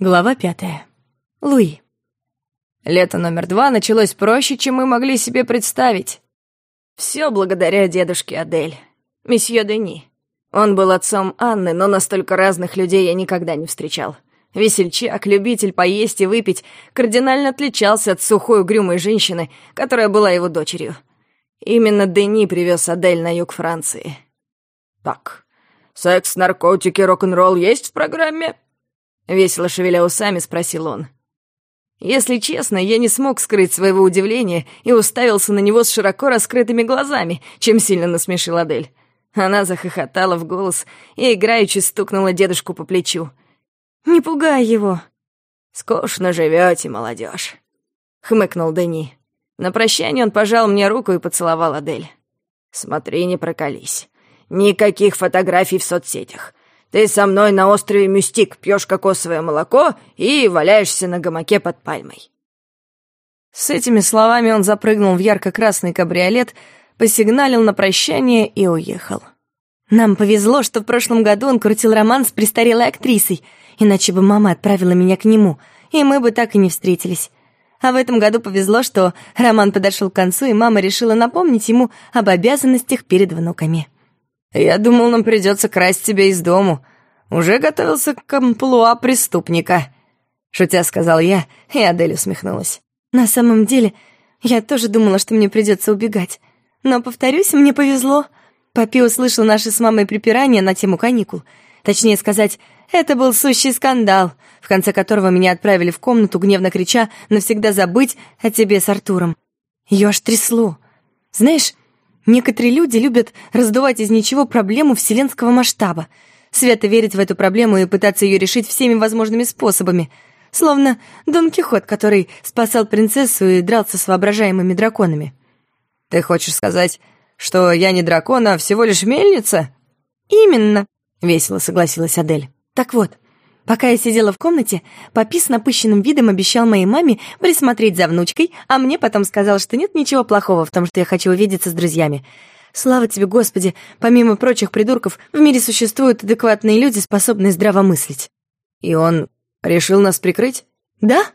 Глава пятая. Луи. Лето номер два началось проще, чем мы могли себе представить. Все благодаря дедушке Адель, месье Дени. Он был отцом Анны, но настолько разных людей я никогда не встречал. Весельчак, любитель поесть и выпить, кардинально отличался от сухой угрюмой женщины, которая была его дочерью. Именно Дени привез Адель на юг Франции. «Так, секс, наркотики, рок-н-ролл есть в программе?» Весело шевеля усами, спросил он. Если честно, я не смог скрыть своего удивления и уставился на него с широко раскрытыми глазами, чем сильно насмешил Адель. Она захохотала в голос и играючи стукнула дедушку по плечу. «Не пугай его!» «Скучно живете, молодежь, хмыкнул Дени. На прощание он пожал мне руку и поцеловал Адель. «Смотри, не прокались. Никаких фотографий в соцсетях. Ты со мной на острове Мюстик пьешь кокосовое молоко и валяешься на гамаке под пальмой». С этими словами он запрыгнул в ярко-красный кабриолет, посигналил на прощание и уехал. Нам повезло, что в прошлом году он крутил роман с престарелой актрисой, иначе бы мама отправила меня к нему, и мы бы так и не встретились. А в этом году повезло, что роман подошел к концу, и мама решила напомнить ему об обязанностях перед внуками. «Я думал, нам придется красть тебя из дому. Уже готовился к амплуа преступника», — шутя сказал я, и Адель усмехнулась. «На самом деле, я тоже думала, что мне придется убегать. Но, повторюсь, мне повезло. Папи услышал наши с мамой припирания на тему каникул. Точнее сказать, это был сущий скандал, в конце которого меня отправили в комнату, гневно крича «навсегда забыть о тебе с Артуром». Ее аж трясло. Знаешь, Некоторые люди любят раздувать из ничего проблему вселенского масштаба, свято верить в эту проблему и пытаться ее решить всеми возможными способами, словно Дон Кихот, который спасал принцессу и дрался с воображаемыми драконами. «Ты хочешь сказать, что я не дракон, а всего лишь мельница?» «Именно», — весело согласилась Адель. «Так вот, Пока я сидела в комнате, папи с напыщенным видом обещал моей маме присмотреть за внучкой, а мне потом сказал, что нет ничего плохого в том, что я хочу увидеться с друзьями. Слава тебе, Господи, помимо прочих придурков, в мире существуют адекватные люди, способные здраво мыслить. И он решил нас прикрыть? Да.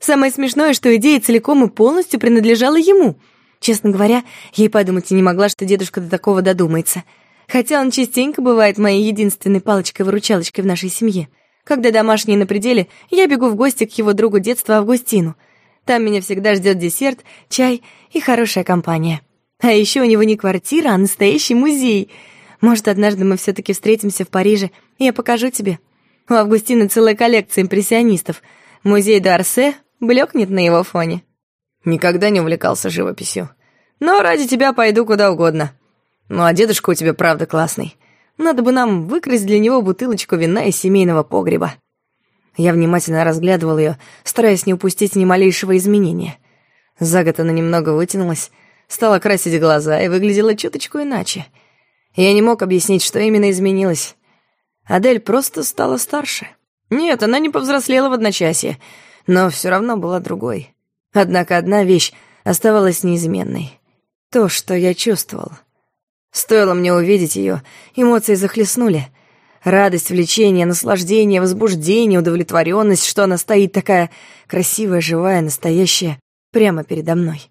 Самое смешное, что идея целиком и полностью принадлежала ему. Честно говоря, я и подумать и не могла, что дедушка до такого додумается. Хотя он частенько бывает моей единственной палочкой-выручалочкой в нашей семье. Когда домашние на пределе, я бегу в гости к его другу детства Августину. Там меня всегда ждет десерт, чай и хорошая компания. А еще у него не квартира, а настоящий музей. Может, однажды мы все-таки встретимся в Париже, и я покажу тебе. У Августина целая коллекция импрессионистов. Музей Д'Арсе блекнет на его фоне. Никогда не увлекался живописью. Но ради тебя пойду куда угодно. Ну а дедушка у тебя правда классный. Надо бы нам выкрасть для него бутылочку вина из семейного погреба. Я внимательно разглядывал ее, стараясь не упустить ни малейшего изменения. За год она немного вытянулась, стала красить глаза и выглядела чуточку иначе. Я не мог объяснить, что именно изменилось. Адель просто стала старше. Нет, она не повзрослела в одночасье, но все равно была другой. Однако одна вещь оставалась неизменной. То, что я чувствовал — Стоило мне увидеть ее, эмоции захлестнули. Радость, влечение, наслаждение, возбуждение, удовлетворенность, что она стоит такая красивая, живая, настоящая, прямо передо мной.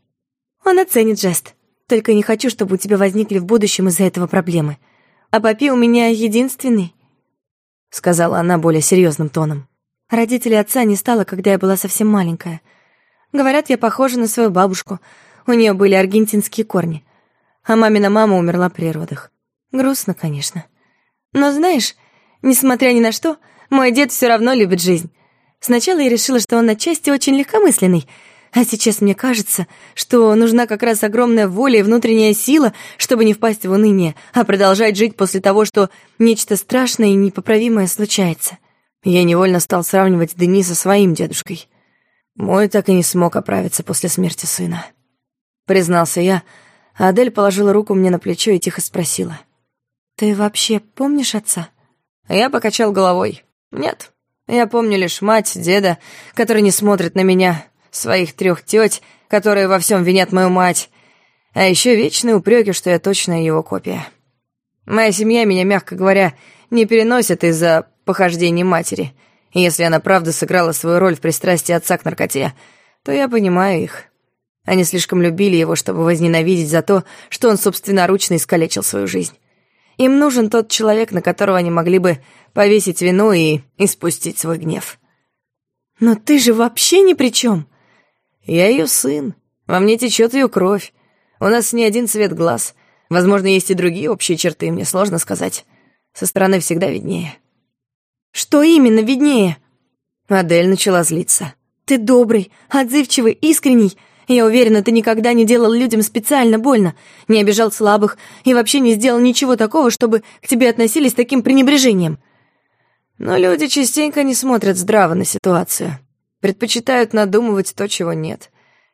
Он оценит жест. Только не хочу, чтобы у тебя возникли в будущем из-за этого проблемы. А папи у меня единственный, — сказала она более серьезным тоном. Родителей отца не стало, когда я была совсем маленькая. Говорят, я похожа на свою бабушку. У нее были аргентинские корни а мамина мама умерла при родах. Грустно, конечно. Но знаешь, несмотря ни на что, мой дед все равно любит жизнь. Сначала я решила, что он отчасти очень легкомысленный, а сейчас мне кажется, что нужна как раз огромная воля и внутренняя сила, чтобы не впасть в уныние, а продолжать жить после того, что нечто страшное и непоправимое случается. Я невольно стал сравнивать Дени со своим дедушкой. Мой так и не смог оправиться после смерти сына. Признался я, Адель положила руку мне на плечо и тихо спросила. «Ты вообще помнишь отца?» Я покачал головой. «Нет, я помню лишь мать, деда, которые не смотрят на меня, своих трех теть, которые во всем винят мою мать, а еще вечные упреки, что я точно его копия. Моя семья меня, мягко говоря, не переносит из-за похождений матери, И если она правда сыграла свою роль в пристрастии отца к наркоте, то я понимаю их. Они слишком любили его, чтобы возненавидеть за то, что он собственноручно искалечил свою жизнь. Им нужен тот человек, на которого они могли бы повесить вину и испустить свой гнев. «Но ты же вообще ни при чем!» «Я ее сын. Во мне течет ее кровь. У нас не один цвет глаз. Возможно, есть и другие общие черты, мне сложно сказать. Со стороны всегда виднее». «Что именно виднее?» Адель начала злиться. «Ты добрый, отзывчивый, искренний. Я уверена, ты никогда не делал людям специально больно, не обижал слабых и вообще не сделал ничего такого, чтобы к тебе относились таким пренебрежением. Но люди частенько не смотрят здраво на ситуацию. Предпочитают надумывать то, чего нет.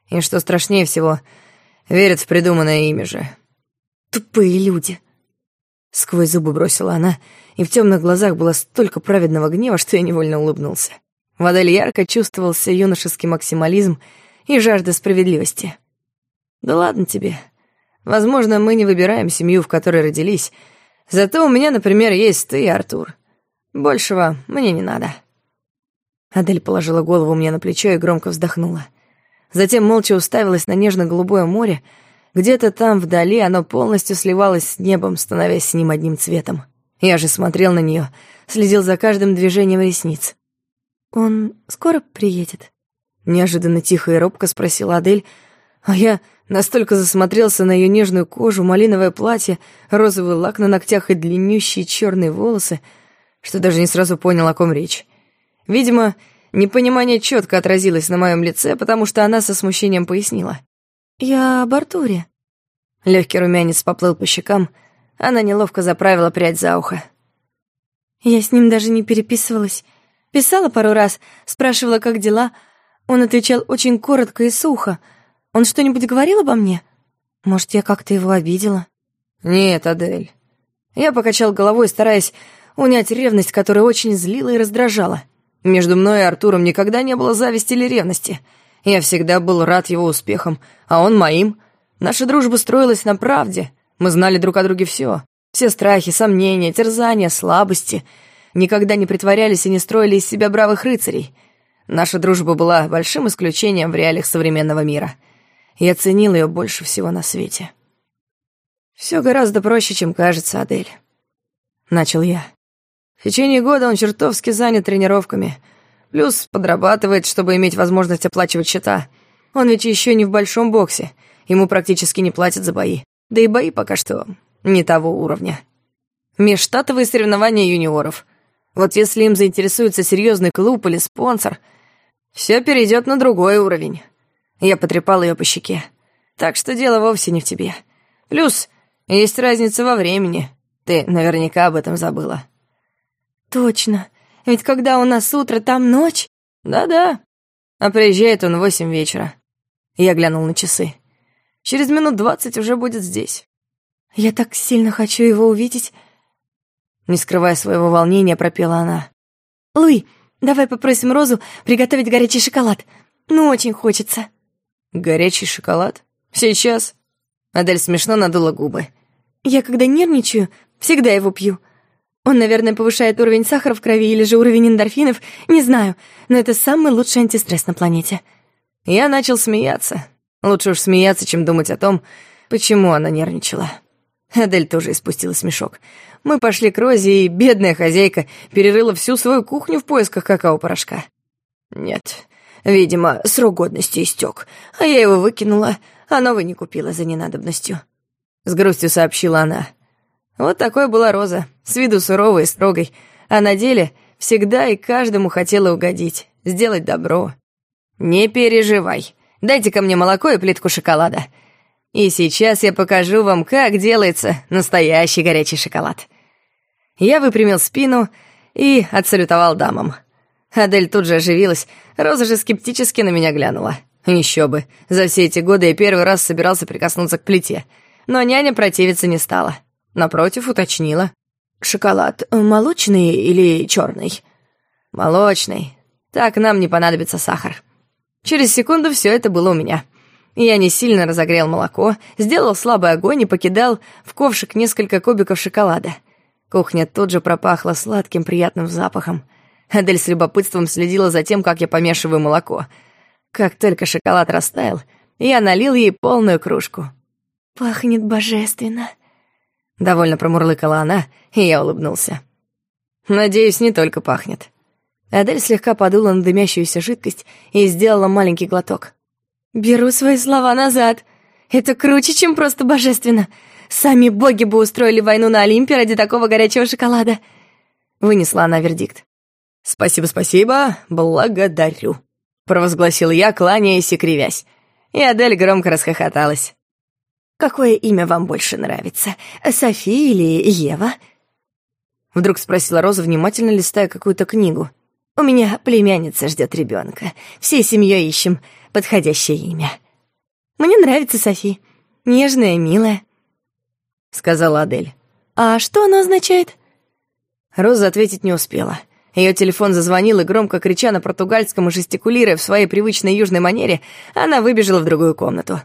И что страшнее всего, верят в придуманное ими же. Тупые люди. Сквозь зубы бросила она, и в темных глазах было столько праведного гнева, что я невольно улыбнулся. В Адель ярко чувствовался юношеский максимализм и жажда справедливости. «Да ладно тебе. Возможно, мы не выбираем семью, в которой родились. Зато у меня, например, есть ты Артур. Большего мне не надо». Адель положила голову мне на плечо и громко вздохнула. Затем молча уставилась на нежно-голубое море. Где-то там вдали оно полностью сливалось с небом, становясь с ним одним цветом. Я же смотрел на нее, следил за каждым движением ресниц. «Он скоро приедет?» Неожиданно тихо и робко спросила Адель, а я настолько засмотрелся на ее нежную кожу, малиновое платье, розовый лак на ногтях и длиннющие черные волосы, что даже не сразу понял, о ком речь. Видимо, непонимание четко отразилось на моем лице, потому что она со смущением пояснила. «Я об Артуре». Легкий румянец поплыл по щекам, она неловко заправила прядь за ухо. «Я с ним даже не переписывалась. Писала пару раз, спрашивала, как дела, он отвечал очень коротко и сухо. Он что-нибудь говорил обо мне? Может, я как-то его обидела? Нет, Адель. Я покачал головой, стараясь унять ревность, которая очень злила и раздражала. Между мной и Артуром никогда не было зависти или ревности. Я всегда был рад его успехам, а он моим. Наша дружба строилась на правде. Мы знали друг о друге все. Все страхи, сомнения, терзания, слабости. Никогда не притворялись и не строили из себя бравых рыцарей — Наша дружба была большим исключением в реалиях современного мира. Я ценил ее больше всего на свете. Все гораздо проще, чем кажется, Адель. Начал я. В течение года он чертовски занят тренировками. Плюс подрабатывает, чтобы иметь возможность оплачивать счета. Он ведь еще не в большом боксе. Ему практически не платят за бои. Да и бои пока что не того уровня. Межштатовые соревнования юниоров. Вот если им заинтересуется серьезный клуб или спонсор — все перейдет на другой уровень. Я потрепал ее по щеке. Так что дело вовсе не в тебе. Плюс есть разница во времени. Ты наверняка об этом забыла. Точно. Ведь когда у нас утро, там ночь. Да-да. А приезжает он в восемь вечера. Я глянул на часы. Через минут двадцать уже будет здесь. Я так сильно хочу его увидеть. Не скрывая своего волнения, пропела она. «Луи, Давай попросим Розу приготовить горячий шоколад. Ну, очень хочется». «Горячий шоколад? Сейчас?» Адель смешно надула губы. «Я, когда нервничаю, всегда его пью. Он, наверное, повышает уровень сахара в крови или же уровень эндорфинов, не знаю, но это самый лучший антистресс на планете». Я начал смеяться. Лучше уж смеяться, чем думать о том, почему она нервничала. Адель тоже испустила смешок. Мы пошли к Розе, и бедная хозяйка перерыла всю свою кухню в поисках какао-порошка. Нет, видимо, срок годности истек, а я его выкинула, а новый не купила за ненадобностью. С грустью сообщила она. Вот такой была Роза, с виду суровой и строгой, а на деле всегда и каждому хотела угодить, сделать добро. «Не переживай, дайте ко мне молоко и плитку шоколада», и сейчас я покажу вам, как делается настоящий горячий шоколад. Я выпрямил спину и отсалютовал дамам. Адель тут же оживилась, Роза же скептически на меня глянула. Еще бы, за все эти годы я первый раз собирался прикоснуться к плите. Но няня противиться не стала. Напротив, уточнила. «Шоколад молочный или черный?» «Молочный. Так нам не понадобится сахар». Через секунду все это было у меня — я не сильно разогрел молоко, сделал слабый огонь и покидал в ковшик несколько кубиков шоколада. Кухня тут же пропахла сладким приятным запахом. Адель с любопытством следила за тем, как я помешиваю молоко. Как только шоколад растаял, я налил ей полную кружку. «Пахнет божественно», — довольно промурлыкала она, и я улыбнулся. «Надеюсь, не только пахнет». Адель слегка подула на дымящуюся жидкость и сделала маленький глоток. «Беру свои слова назад. Это круче, чем просто божественно. Сами боги бы устроили войну на Олимпе ради такого горячего шоколада». Вынесла она вердикт. «Спасибо, спасибо, благодарю», — провозгласил я, кланяясь и кривясь. И Адель громко расхохоталась. «Какое имя вам больше нравится, Софи или Ева?» Вдруг спросила Роза, внимательно листая какую-то книгу. «У меня племянница ждет ребенка. Всей семьей ищем подходящее имя. Мне нравится Софи. Нежная, милая», — сказала Адель. «А что оно означает?» Роза ответить не успела. Ее телефон зазвонил, и громко крича на португальском и жестикулируя в своей привычной южной манере, она выбежала в другую комнату.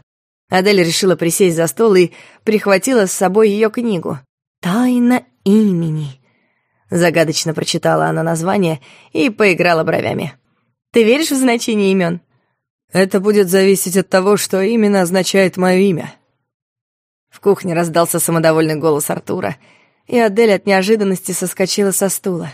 Адель решила присесть за стол и прихватила с собой ее книгу. «Тайна имени», — загадочно прочитала она название и поиграла бровями. «Ты веришь в значение имен? «Это будет зависеть от того, что именно означает мое имя». В кухне раздался самодовольный голос Артура, и Адель от неожиданности соскочила со стула.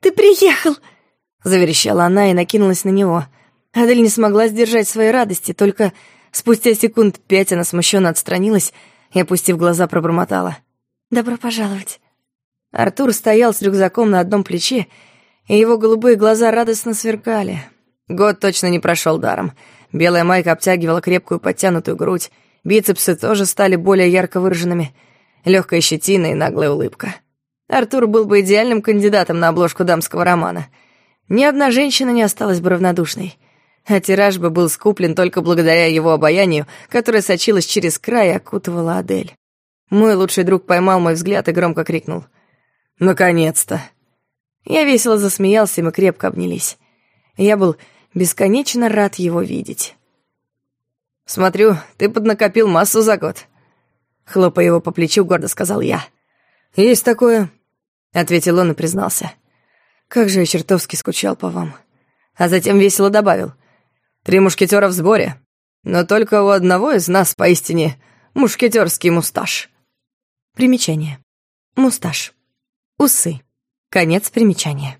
«Ты приехал!» — заверещала она и накинулась на него. Адель не смогла сдержать своей радости, только спустя секунд пять она смущенно отстранилась и, опустив глаза, пробормотала. «Добро пожаловать». Артур стоял с рюкзаком на одном плече, и его голубые глаза радостно сверкали. Год точно не прошел даром. Белая майка обтягивала крепкую подтянутую грудь, бицепсы тоже стали более ярко выраженными, легкая щетина и наглая улыбка. Артур был бы идеальным кандидатом на обложку дамского романа. Ни одна женщина не осталась бы равнодушной. А тираж бы был скуплен только благодаря его обаянию, которое сочилось через край и окутывала Адель. Мой лучший друг поймал мой взгляд и громко крикнул. «Наконец-то!» Я весело засмеялся, и мы крепко обнялись. Я был бесконечно рад его видеть. «Смотрю, ты поднакопил массу за год», — хлопая его по плечу, гордо сказал я. «Есть такое», — ответил он и признался. «Как же я чертовски скучал по вам». А затем весело добавил. «Три мушкетера в сборе, но только у одного из нас поистине мушкетерский мусташ». Примечание. Мусташ. Усы. Конец примечания.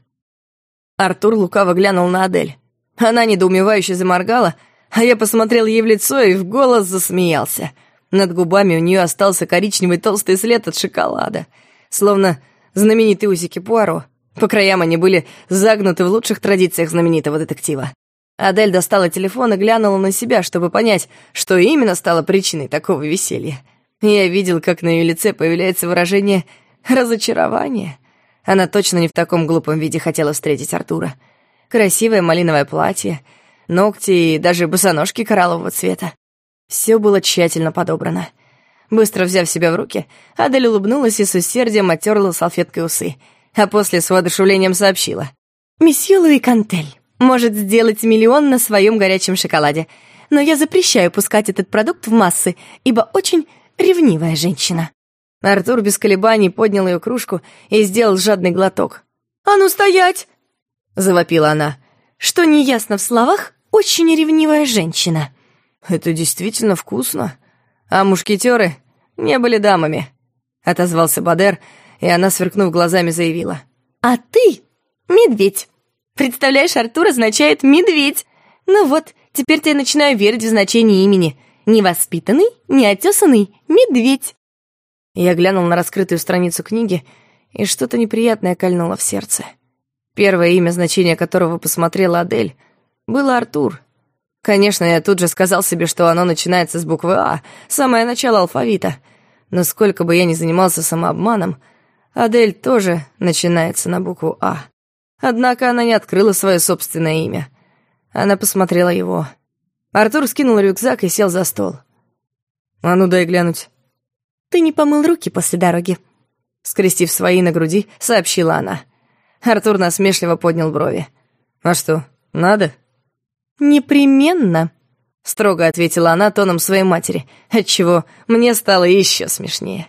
Артур лукаво глянул на Адель. Она недоумевающе заморгала, а я посмотрел ей в лицо и в голос засмеялся. Над губами у нее остался коричневый толстый след от шоколада, словно знаменитые усики Пуаро. По краям они были загнуты в лучших традициях знаменитого детектива. Адель достала телефон и глянула на себя, чтобы понять, что именно стало причиной такого веселья. Я видел, как на ее лице появляется выражение разочарования. Она точно не в таком глупом виде хотела встретить Артура красивое малиновое платье, ногти и даже босоножки кораллового цвета. Все было тщательно подобрано. Быстро взяв себя в руки, Адель улыбнулась и с усердием оттерла салфеткой усы, а после с воодушевлением сообщила. «Месье Луи Кантель может сделать миллион на своем горячем шоколаде, но я запрещаю пускать этот продукт в массы, ибо очень ревнивая женщина». Артур без колебаний поднял ее кружку и сделал жадный глоток. «А ну стоять!» — завопила она. «Что неясно в словах, очень ревнивая женщина». «Это действительно вкусно. А мушкетеры не были дамами», — отозвался Бадер, и она, сверкнув глазами, заявила. «А ты — медведь. Представляешь, Артур означает «медведь». Ну вот, теперь-то я начинаю верить в значение имени. Невоспитанный, неотесанный медведь». Я глянул на раскрытую страницу книги, и что-то неприятное кольнуло в сердце. Первое имя, значение которого посмотрела Адель, было Артур. Конечно, я тут же сказал себе, что оно начинается с буквы «А», самое начало алфавита. Но сколько бы я ни занимался самообманом, Адель тоже начинается на букву «А». Однако она не открыла свое собственное имя. Она посмотрела его. Артур скинул рюкзак и сел за стол. «А ну дай глянуть». «Ты не помыл руки после дороги», — скрестив свои на груди, сообщила она. Артур насмешливо поднял брови. «А что, надо?» «Непременно», — строго ответила она тоном своей матери, отчего мне стало еще смешнее.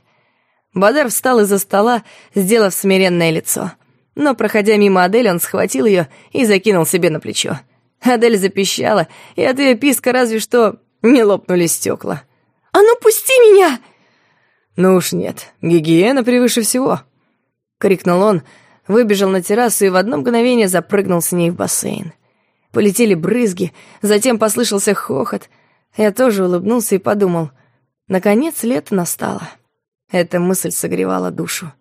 Бадар встал из-за стола, сделав смиренное лицо. Но, проходя мимо Адель, он схватил ее и закинул себе на плечо. Адель запищала, и от ее писка разве что не лопнули стекла. «А ну, пусти меня!» «Ну уж нет, гигиена превыше всего!» — крикнул он, выбежал на террасу и в одно мгновение запрыгнул с ней в бассейн. Полетели брызги, затем послышался хохот. Я тоже улыбнулся и подумал, наконец лето настало. Эта мысль согревала душу.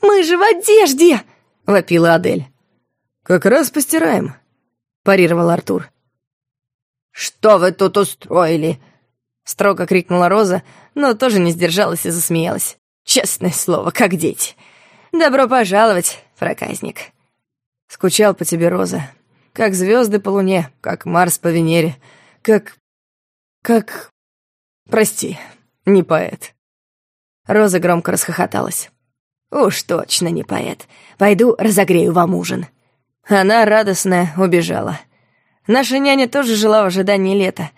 «Мы же в одежде!» — вопила Адель. «Как раз постираем», — парировал Артур. «Что вы тут устроили?» — строго крикнула Роза, но тоже не сдержалась и засмеялась. «Честное слово, как дети. Добро пожаловать, проказник». Скучал по тебе, Роза. Как звезды по луне, как Марс по Венере, как... как... Прости, не поэт. Роза громко расхохоталась. «Уж точно не поэт. Пойду разогрею вам ужин». Она, радостная, убежала. Наша няня тоже жила в ожидании лета.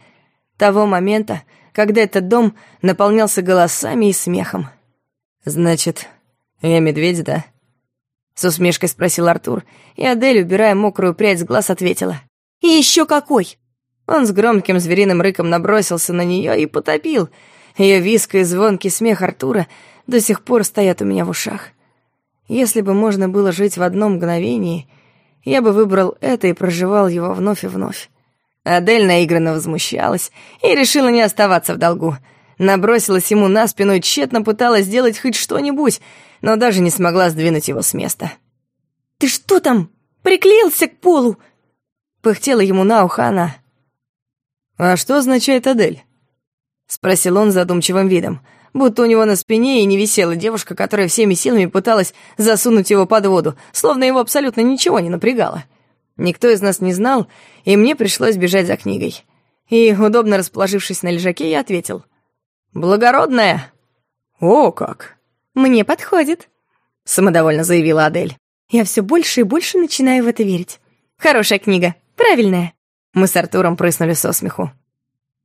Того момента, когда этот дом наполнялся голосами и смехом. «Значит, я медведь, да?» С усмешкой спросил Артур, и Адель, убирая мокрую прядь с глаз, ответила. «И еще какой!» Он с громким звериным рыком набросился на нее и потопил — ее виск и звонкий смех Артура до сих пор стоят у меня в ушах. Если бы можно было жить в одном мгновении, я бы выбрал это и проживал его вновь и вновь. Адель наигранно возмущалась и решила не оставаться в долгу. Набросилась ему на спину и тщетно пыталась сделать хоть что-нибудь, но даже не смогла сдвинуть его с места. «Ты что там? Приклеился к полу?» Пыхтела ему на ухо она. «А что означает Адель?» — спросил он задумчивым видом, будто у него на спине и не висела девушка, которая всеми силами пыталась засунуть его под воду, словно его абсолютно ничего не напрягало. Никто из нас не знал, и мне пришлось бежать за книгой. И, удобно расположившись на лежаке, я ответил. «Благородная!» «О, как!» «Мне подходит», — самодовольно заявила Адель. «Я все больше и больше начинаю в это верить. Хорошая книга, правильная». Мы с Артуром прыснули со смеху.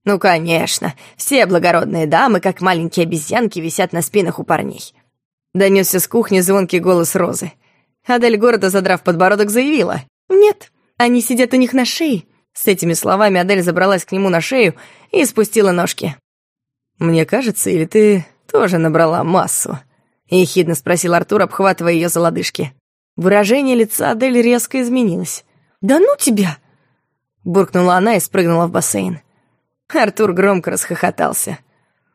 «Ну, конечно, все благородные дамы, как маленькие обезьянки, висят на спинах у парней». Донесся с кухни звонкий голос Розы. Адель, гордо задрав подбородок, заявила. «Нет, они сидят у них на шее». С этими словами Адель забралась к нему на шею и спустила ножки. «Мне кажется, или ты тоже набрала массу?» — ехидно спросил Артур, обхватывая ее за лодыжки. Выражение лица Адель резко изменилось. «Да ну тебя!» — буркнула она и спрыгнула в бассейн. Артур громко расхохотался.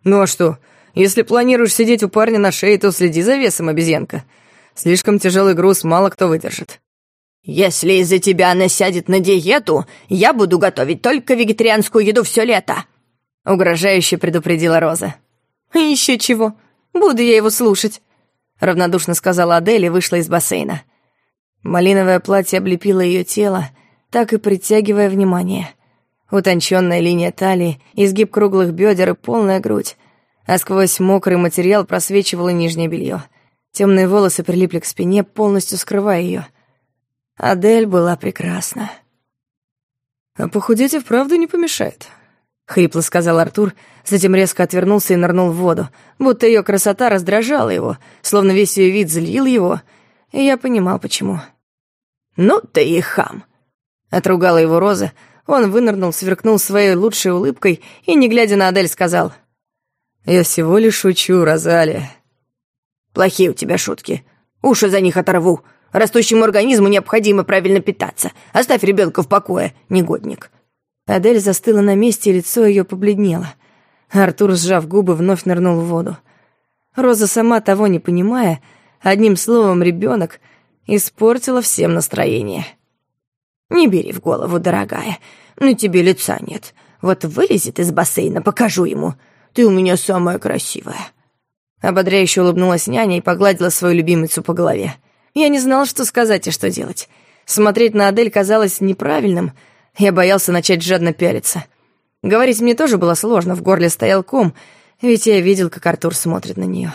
«Ну а что, если планируешь сидеть у парня на шее, то следи за весом, обезьянка. Слишком тяжелый груз мало кто выдержит». «Если из-за тебя она сядет на диету, я буду готовить только вегетарианскую еду все лето», — угрожающе предупредила Роза. «Еще чего, буду я его слушать», — равнодушно сказала Адель и вышла из бассейна. Малиновое платье облепило ее тело, так и притягивая внимание — Утонченная линия талии, изгиб круглых бедер и полная грудь. А сквозь мокрый материал просвечивало нижнее белье. Темные волосы прилипли к спине, полностью скрывая ее. Адель была прекрасна. «А похудеть и вправду не помешает», — хрипло сказал Артур, затем резко отвернулся и нырнул в воду, будто ее красота раздражала его, словно весь ее вид злил его, и я понимал, почему. «Ну ты и хам!» — отругала его Роза, он вынырнул, сверкнул своей лучшей улыбкой и, не глядя на Адель, сказал. «Я всего лишь шучу, Розалия». «Плохие у тебя шутки. Уши за них оторву. Растущему организму необходимо правильно питаться. Оставь ребенка в покое, негодник». Адель застыла на месте, и лицо ее побледнело. Артур, сжав губы, вновь нырнул в воду. Роза, сама того не понимая, одним словом «ребенок», испортила всем настроение. «Не бери в голову, дорогая. На тебе лица нет. Вот вылезет из бассейна, покажу ему. Ты у меня самая красивая». Ободряюще улыбнулась няня и погладила свою любимицу по голове. Я не знала, что сказать и что делать. Смотреть на Адель казалось неправильным. Я боялся начать жадно пялиться. Говорить мне тоже было сложно, в горле стоял ком, ведь я видел, как Артур смотрит на нее.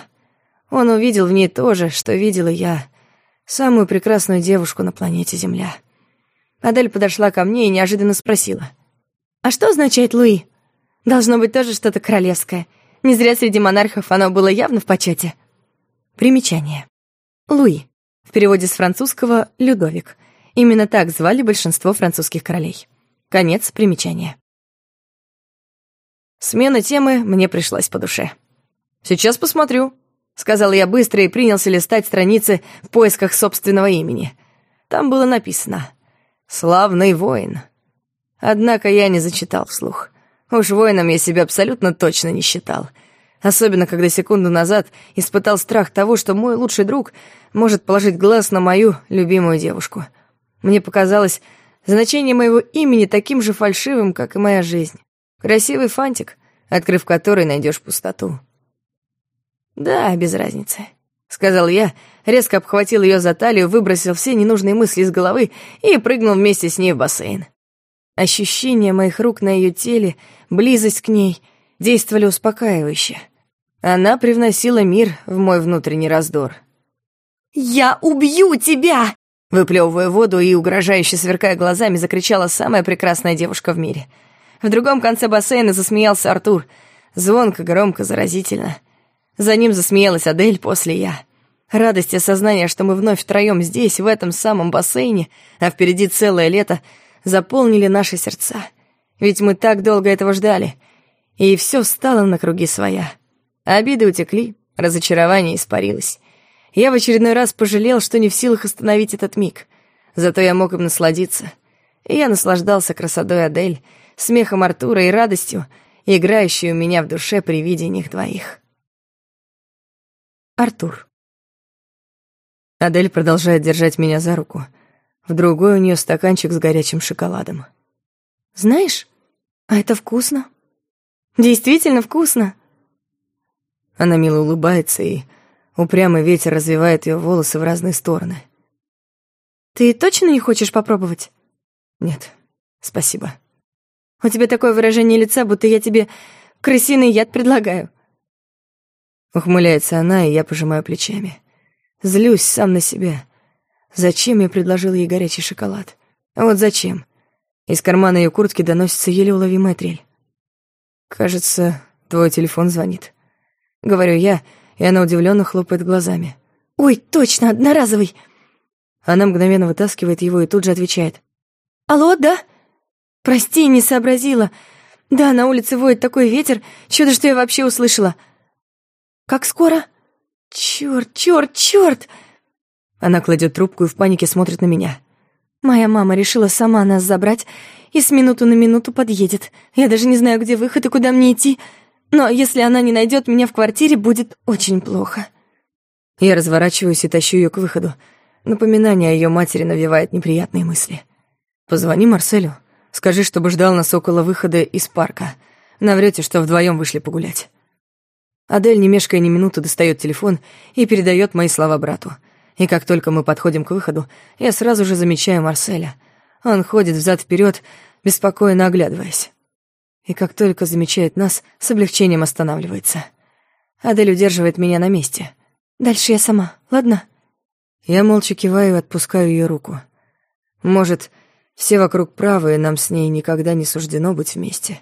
Он увидел в ней то же, что видела я, самую прекрасную девушку на планете Земля. Адель подошла ко мне и неожиданно спросила. «А что означает Луи? Должно быть тоже что-то королевское. Не зря среди монархов оно было явно в почете». Примечание. Луи. В переводе с французского «Людовик». Именно так звали большинство французских королей. Конец примечания. Смена темы мне пришлась по душе. «Сейчас посмотрю», — сказал я быстро и принялся листать страницы в поисках собственного имени. Там было написано «Славный воин». Однако я не зачитал вслух. Уж воином я себя абсолютно точно не считал. Особенно, когда секунду назад испытал страх того, что мой лучший друг может положить глаз на мою любимую девушку. Мне показалось значение моего имени таким же фальшивым, как и моя жизнь. Красивый фантик, открыв который найдешь пустоту. «Да, без разницы», — сказал я, резко обхватил ее за талию, выбросил все ненужные мысли из головы и прыгнул вместе с ней в бассейн. Ощущение моих рук на ее теле, близость к ней действовали успокаивающе. Она привносила мир в мой внутренний раздор. «Я убью тебя!» Выплевывая воду и угрожающе сверкая глазами, закричала самая прекрасная девушка в мире. В другом конце бассейна засмеялся Артур. Звонко, громко, заразительно. За ним засмеялась Адель после я. Радость и осознание, что мы вновь втроем здесь, в этом самом бассейне, а впереди целое лето, заполнили наши сердца. Ведь мы так долго этого ждали. И все встало на круги своя. Обиды утекли, разочарование испарилось. Я в очередной раз пожалел, что не в силах остановить этот миг. Зато я мог им насладиться. И я наслаждался красотой Адель, смехом Артура и радостью, играющей у меня в душе при виде них двоих. Артур. Адель продолжает держать меня за руку. В другой у нее стаканчик с горячим шоколадом. «Знаешь, а это вкусно. Действительно вкусно». Она мило улыбается, и упрямый ветер развивает ее волосы в разные стороны. «Ты точно не хочешь попробовать?» «Нет, спасибо». «У тебя такое выражение лица, будто я тебе крысиный яд предлагаю». Ухмыляется она, и я пожимаю плечами. Злюсь сам на себя. Зачем я предложил ей горячий шоколад? А вот зачем? Из кармана ее куртки доносится еле уловимая трель. «Кажется, твой телефон звонит». Говорю я, и она удивленно хлопает глазами. «Ой, точно, одноразовый!» Она мгновенно вытаскивает его и тут же отвечает. «Алло, да? Прости, не сообразила. Да, на улице воет такой ветер. Чудо, что я вообще услышала. Как скоро? Чёрт, чёрт, чёрт!» Она кладет трубку и в панике смотрит на меня. «Моя мама решила сама нас забрать и с минуту на минуту подъедет. Я даже не знаю, где выход и куда мне идти. Но если она не найдет меня в квартире, будет очень плохо». Я разворачиваюсь и тащу ее к выходу. Напоминание о ее матери навевает неприятные мысли. «Позвони Марселю. Скажи, чтобы ждал нас около выхода из парка. Наврете, что вдвоем вышли погулять». Адель, не мешкая ни минуты, достает телефон и передает мои слова брату. И как только мы подходим к выходу, я сразу же замечаю Марселя. Он ходит взад вперед, беспокойно оглядываясь. И как только замечает нас, с облегчением останавливается. Адель удерживает меня на месте. «Дальше я сама, ладно?» Я молча киваю и отпускаю ее руку. Может, все вокруг правы, и нам с ней никогда не суждено быть вместе.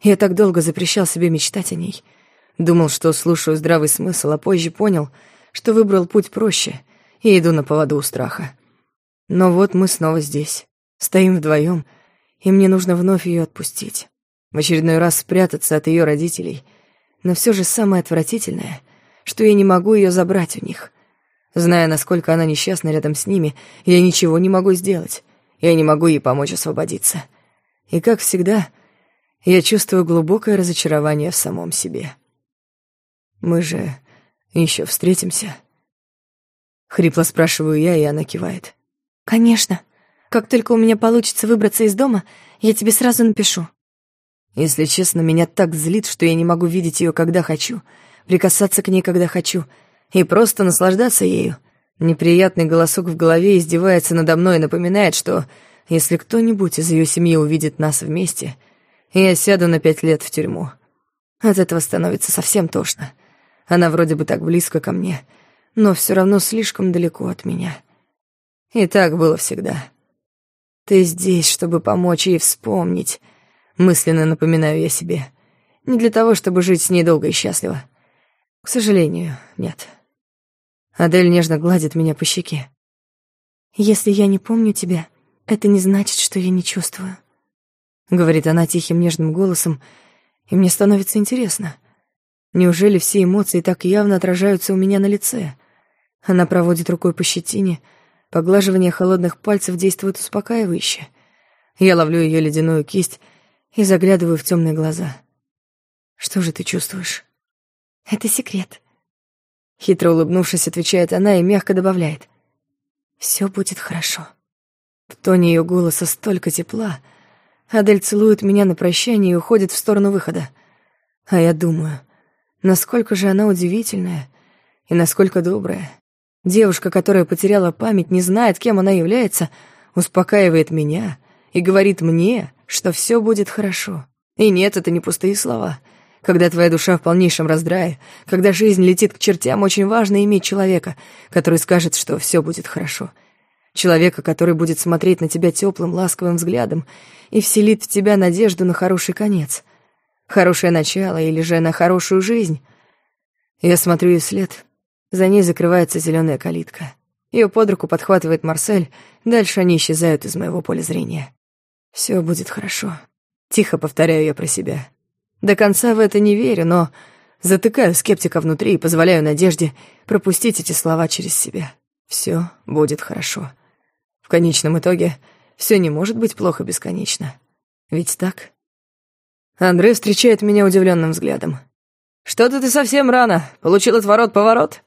Я так долго запрещал себе мечтать о ней — Думал, что слушаю здравый смысл, а позже понял, что выбрал путь проще и иду на поводу у страха. Но вот мы снова здесь, стоим вдвоем, и мне нужно вновь ее отпустить. В очередной раз спрятаться от ее родителей. Но все же самое отвратительное, что я не могу ее забрать у них. Зная, насколько она несчастна рядом с ними, я ничего не могу сделать. Я не могу ей помочь освободиться. И, как всегда, я чувствую глубокое разочарование в самом себе. Мы же еще встретимся?» Хрипло спрашиваю я, и она кивает. «Конечно. Как только у меня получится выбраться из дома, я тебе сразу напишу». Если честно, меня так злит, что я не могу видеть ее, когда хочу, прикасаться к ней, когда хочу, и просто наслаждаться ею. Неприятный голосок в голове издевается надо мной и напоминает, что если кто-нибудь из ее семьи увидит нас вместе, я сяду на пять лет в тюрьму. От этого становится совсем тошно. Она вроде бы так близко ко мне, но все равно слишком далеко от меня. И так было всегда. Ты здесь, чтобы помочь ей вспомнить. Мысленно напоминаю я себе. Не для того, чтобы жить с ней долго и счастливо. К сожалению, нет. Адель нежно гладит меня по щеке. «Если я не помню тебя, это не значит, что я не чувствую», — говорит она тихим нежным голосом, и мне становится интересно. Неужели все эмоции так явно отражаются у меня на лице? Она проводит рукой по щетине, поглаживание холодных пальцев действует успокаивающе. Я ловлю ее ледяную кисть и заглядываю в темные глаза. «Что же ты чувствуешь?» «Это секрет», Хитро улыбнувшись, отвечает она и мягко добавляет. «Все будет хорошо». В тоне ее голоса столько тепла. Адель целует меня на прощание и уходит в сторону выхода. А я думаю, насколько же она удивительная и насколько добрая. Девушка, которая потеряла память, не знает, кем она является, успокаивает меня и говорит мне, что все будет хорошо. И нет, это не пустые слова — когда твоя душа в полнейшем раздрае, когда жизнь летит к чертям, очень важно иметь человека, который скажет, что все будет хорошо. Человека, который будет смотреть на тебя теплым, ласковым взглядом и вселит в тебя надежду на хороший конец. Хорошее начало или же на хорошую жизнь. Я смотрю ей вслед. За ней закрывается зеленая калитка. Ее под руку подхватывает Марсель, дальше они исчезают из моего поля зрения. Все будет хорошо. Тихо повторяю я про себя. До конца в это не верю, но затыкаю скептика внутри и позволяю надежде пропустить эти слова через себя. Все будет хорошо. В конечном итоге все не может быть плохо бесконечно. Ведь так? Андрей встречает меня удивленным взглядом. «Что-то ты совсем рано. Получил отворот-поворот?»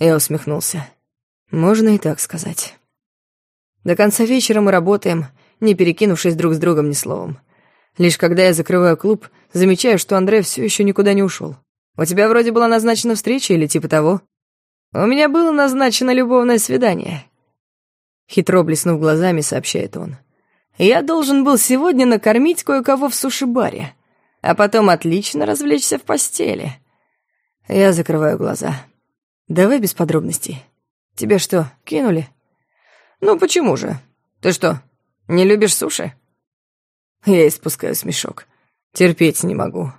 Я усмехнулся. Можно и так сказать. До конца вечера мы работаем, не перекинувшись друг с другом ни словом. Лишь когда я закрываю клуб, замечаю, что Андрей все еще никуда не ушел. У тебя вроде была назначена встреча или типа того? У меня было назначено любовное свидание. Хитро блеснув глазами, сообщает он. Я должен был сегодня накормить кое-кого в суши-баре, а потом отлично развлечься в постели. Я закрываю глаза. Давай без подробностей. Тебя что, кинули? Ну почему же? Ты что, не любишь суши? Я испускаю смешок. Терпеть не могу.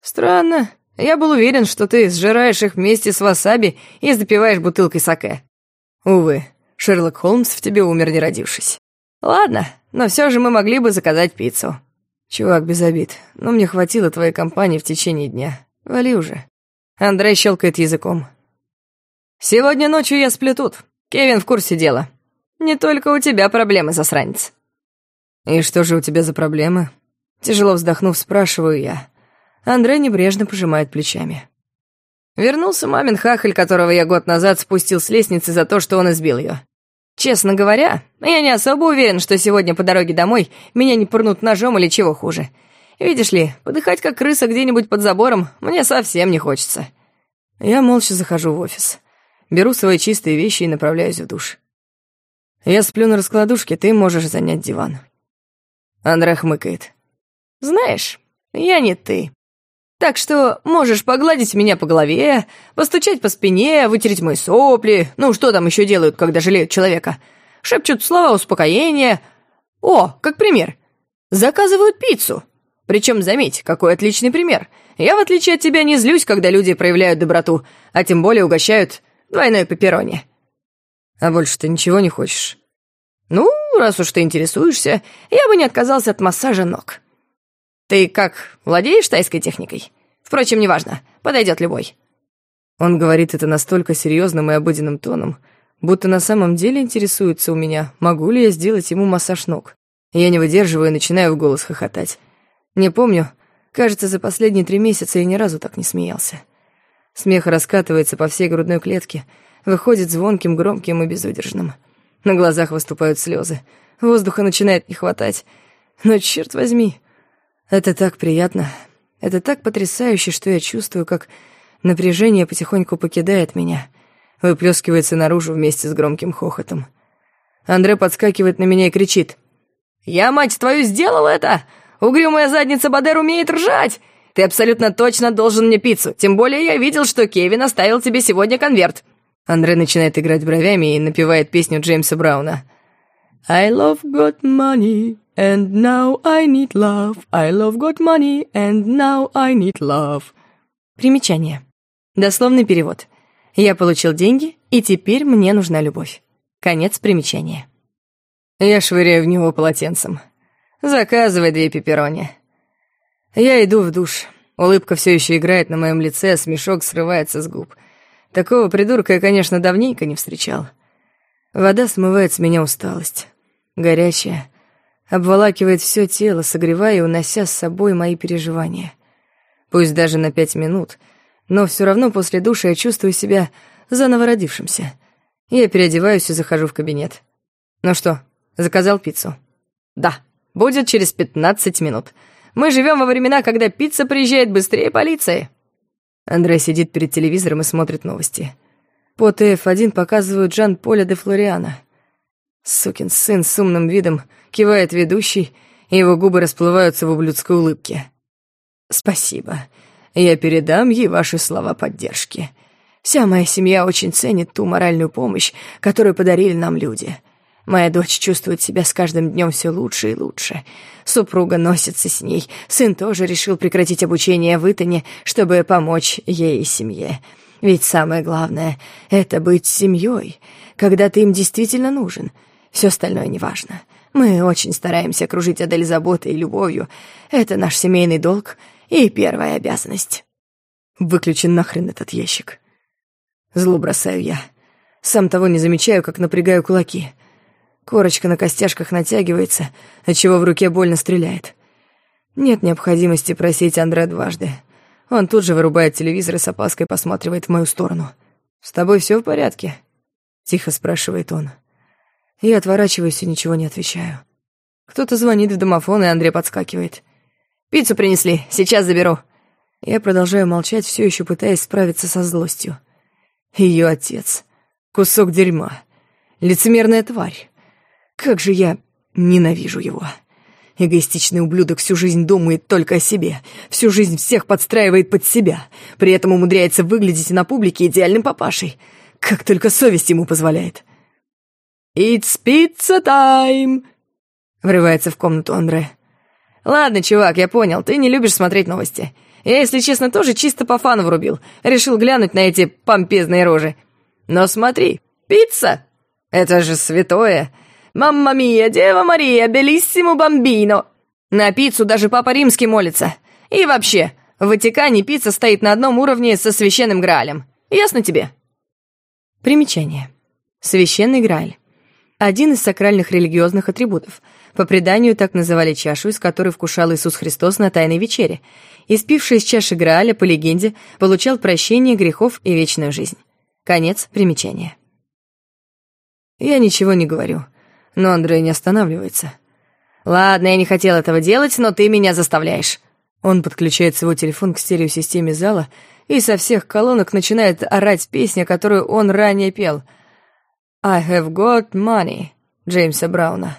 Странно. Я был уверен, что ты сжираешь их вместе с васаби и запиваешь бутылкой саке. Увы, Шерлок Холмс в тебе умер, не родившись. Ладно, но все же мы могли бы заказать пиццу. Чувак, без обид, но мне хватило твоей компании в течение дня. Вали уже. Андрей щелкает языком. Сегодня ночью я сплю тут. Кевин в курсе дела. Не только у тебя проблемы, засранец. «И что же у тебя за проблемы?» Тяжело вздохнув, спрашиваю я. Андрей небрежно пожимает плечами. Вернулся мамин хахаль, которого я год назад спустил с лестницы за то, что он избил ее. Честно говоря, я не особо уверен, что сегодня по дороге домой меня не пырнут ножом или чего хуже. Видишь ли, подыхать как крыса где-нибудь под забором мне совсем не хочется. Я молча захожу в офис. Беру свои чистые вещи и направляюсь в душ. Я сплю на раскладушке, ты можешь занять диван. Андре хмыкает. «Знаешь, я не ты. Так что можешь погладить меня по голове, постучать по спине, вытереть мои сопли. Ну, что там еще делают, когда жалеют человека? Шепчут слова успокоения. О, как пример. Заказывают пиццу. Причем, заметь, какой отличный пример. Я, в отличие от тебя, не злюсь, когда люди проявляют доброту, а тем более угощают двойной пепперони. А больше ты ничего не хочешь? Ну, раз уж ты интересуешься, я бы не отказался от массажа ног. Ты как, владеешь тайской техникой? Впрочем, неважно, подойдет любой. Он говорит это настолько серьезным и обыденным тоном, будто на самом деле интересуется у меня, могу ли я сделать ему массаж ног. Я не выдерживаю и начинаю в голос хохотать. Не помню, кажется, за последние три месяца я ни разу так не смеялся. Смех раскатывается по всей грудной клетке, выходит звонким, громким и безудержным. На глазах выступают слезы. Воздуха начинает не хватать. Но черт возьми, это так приятно. Это так потрясающе, что я чувствую, как напряжение потихоньку покидает меня, выплескивается наружу вместе с громким хохотом. Андре подскакивает на меня и кричит. «Я, мать твою, сделал это! Угрюмая задница Бадер умеет ржать! Ты абсолютно точно должен мне пиццу, тем более я видел, что Кевин оставил тебе сегодня конверт. Андре начинает играть бровями и напевает песню Джеймса Брауна. I love got money, and now I need love. I love got money, and now I need love. Примечание. Дословный перевод. Я получил деньги, и теперь мне нужна любовь. Конец примечания. Я швыряю в него полотенцем. Заказывай две пепперони. Я иду в душ. Улыбка все еще играет на моем лице, а смешок срывается с губ. Такого придурка я, конечно, давненько не встречал. Вода смывает с меня усталость. Горячая. Обволакивает все тело, согревая и унося с собой мои переживания. Пусть даже на пять минут, но все равно после душа я чувствую себя заново родившимся. Я переодеваюсь и захожу в кабинет. Ну что, заказал пиццу? Да, будет через пятнадцать минут. Мы живем во времена, когда пицца приезжает быстрее полиции. Андрей сидит перед телевизором и смотрит новости. По ТФ-1 показывают Жан-Поля де Флориана. Сукин сын с умным видом кивает ведущий, и его губы расплываются в ублюдской улыбке. «Спасибо. Я передам ей ваши слова поддержки. Вся моя семья очень ценит ту моральную помощь, которую подарили нам люди. Моя дочь чувствует себя с каждым днем все лучше и лучше. Супруга носится с ней. Сын тоже решил прекратить обучение в Итоне, чтобы помочь ей и семье. Ведь самое главное — это быть семьей, когда ты им действительно нужен. Все остальное неважно. Мы очень стараемся окружить Адель заботой и любовью. Это наш семейный долг и первая обязанность. Выключен нахрен этот ящик. Зло бросаю я. Сам того не замечаю, как напрягаю кулаки — Корочка на костяшках натягивается, отчего в руке больно стреляет. Нет необходимости просить Андре дважды. Он тут же вырубает телевизор и с опаской посматривает в мою сторону. «С тобой все в порядке?» — тихо спрашивает он. Я отворачиваюсь и ничего не отвечаю. Кто-то звонит в домофон, и Андрей подскакивает. «Пиццу принесли, сейчас заберу». Я продолжаю молчать, все еще пытаясь справиться со злостью. Ее отец. Кусок дерьма. Лицемерная тварь. Как же я ненавижу его. Эгоистичный ублюдок всю жизнь думает только о себе, всю жизнь всех подстраивает под себя, при этом умудряется выглядеть на публике идеальным папашей, как только совесть ему позволяет. «It's pizza time!» — врывается в комнату Андре. «Ладно, чувак, я понял, ты не любишь смотреть новости. Я, если честно, тоже чисто по фану врубил, решил глянуть на эти помпезные рожи. Но смотри, пицца! Это же святое!» «Мамма мия, Дева Мария, белиссимо бомбино!» На пиццу даже Папа Римский молится. И вообще, в Ватикане пицца стоит на одном уровне со священным Граалем. Ясно тебе? Примечание. Священный Грааль. Один из сакральных религиозных атрибутов. По преданию так называли чашу, из которой вкушал Иисус Христос на Тайной вечере. Испивший из чаши Грааля, по легенде, получал прощение грехов и вечную жизнь. Конец примечания. Я ничего не говорю. Но Андрей не останавливается. «Ладно, я не хотел этого делать, но ты меня заставляешь». Он подключает свой телефон к стереосистеме зала и со всех колонок начинает орать песню, которую он ранее пел. «I have got money» Джеймса Брауна.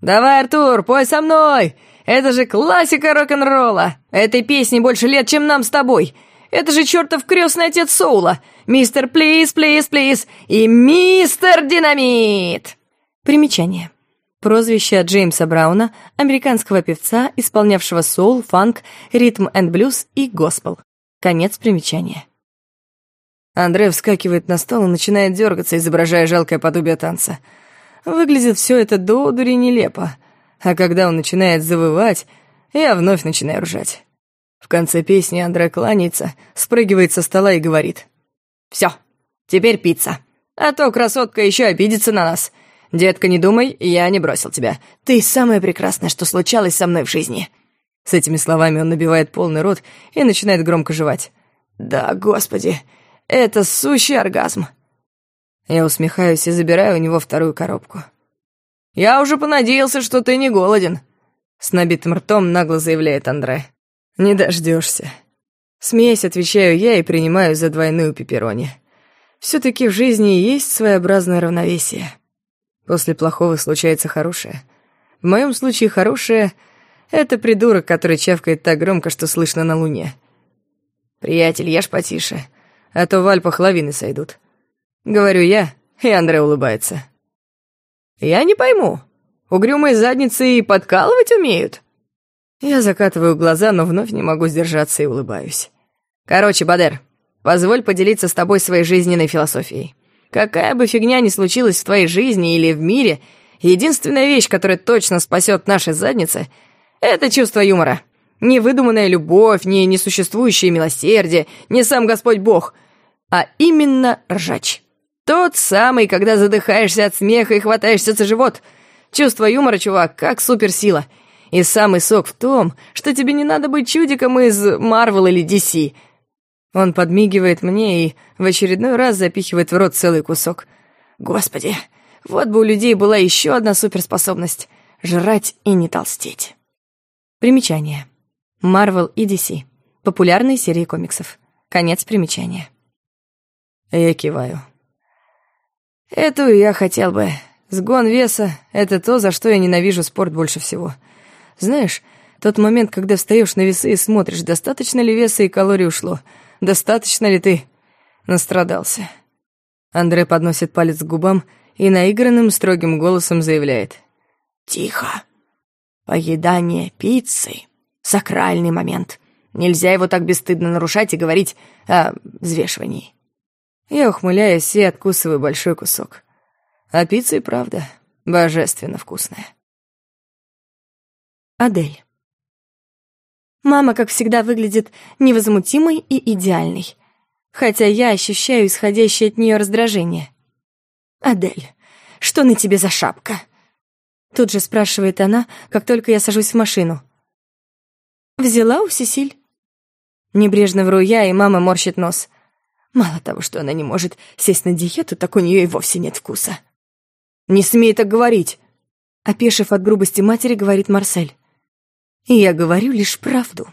«Давай, Артур, пой со мной! Это же классика рок-н-ролла! Этой песни больше лет, чем нам с тобой! Это же чертов крестный отец Соула! Мистер Плиз, Плиз, Плиз и Мистер Динамит!» Примечание. Прозвище Джеймса Брауна, американского певца, исполнявшего соул, фанк, ритм энд блюз и госпел. Конец примечания. Андрей вскакивает на стол и начинает дергаться, изображая жалкое подобие танца. Выглядит все это до дури нелепо. А когда он начинает завывать, я вновь начинаю ржать. В конце песни Андрей кланяется, спрыгивает со стола и говорит. «Все, теперь пицца. А то красотка еще обидится на нас. «Детка, не думай, я не бросил тебя. Ты самое прекрасное, что случалось со мной в жизни». С этими словами он набивает полный рот и начинает громко жевать. «Да, господи, это сущий оргазм». Я усмехаюсь и забираю у него вторую коробку. «Я уже понадеялся, что ты не голоден», — с набитым ртом нагло заявляет Андре. «Не дождешься. Смеясь, отвечаю я и принимаю за двойную пепперони. Все-таки в жизни есть своеобразное равновесие. После плохого случается хорошее. В моем случае хорошее — это придурок, который чавкает так громко, что слышно на луне. «Приятель, ешь потише, а то в Альпах лавины сойдут». Говорю я, и Андре улыбается. «Я не пойму, угрюмые задницы и подкалывать умеют?» Я закатываю глаза, но вновь не могу сдержаться и улыбаюсь. «Короче, Бадер, позволь поделиться с тобой своей жизненной философией. Какая бы фигня ни случилась в твоей жизни или в мире, единственная вещь, которая точно спасет наши задницы, это чувство юмора. Не выдуманная любовь, не несуществующее милосердие, не сам Господь Бог, а именно ржач. Тот самый, когда задыхаешься от смеха и хватаешься за живот. Чувство юмора, чувак, как суперсила. И самый сок в том, что тебе не надо быть чудиком из Марвел или DC — он подмигивает мне и в очередной раз запихивает в рот целый кусок. Господи, вот бы у людей была еще одна суперспособность — жрать и не толстеть. Примечание. Marvel и DC. Популярные серии комиксов. Конец примечания. Я киваю. Эту я хотел бы. Сгон веса — это то, за что я ненавижу спорт больше всего. Знаешь, тот момент, когда встаешь на весы и смотришь, достаточно ли веса и калорий ушло — достаточно ли ты настрадался?» Андре подносит палец к губам и наигранным строгим голосом заявляет. «Тихо. Поедание пиццы — сакральный момент. Нельзя его так бесстыдно нарушать и говорить о взвешивании». Я ухмыляюсь и откусываю большой кусок. А пицца и правда божественно вкусная. Адель. Мама, как всегда, выглядит невозмутимой и идеальной. Хотя я ощущаю исходящее от нее раздражение. «Адель, что на тебе за шапка?» Тут же спрашивает она, как только я сажусь в машину. «Взяла у Сесиль?» Небрежно вру я, и мама морщит нос. Мало того, что она не может сесть на диету, так у нее и вовсе нет вкуса. «Не смей так говорить!» Опешив от грубости матери, говорит Марсель. Я говорю лишь правду.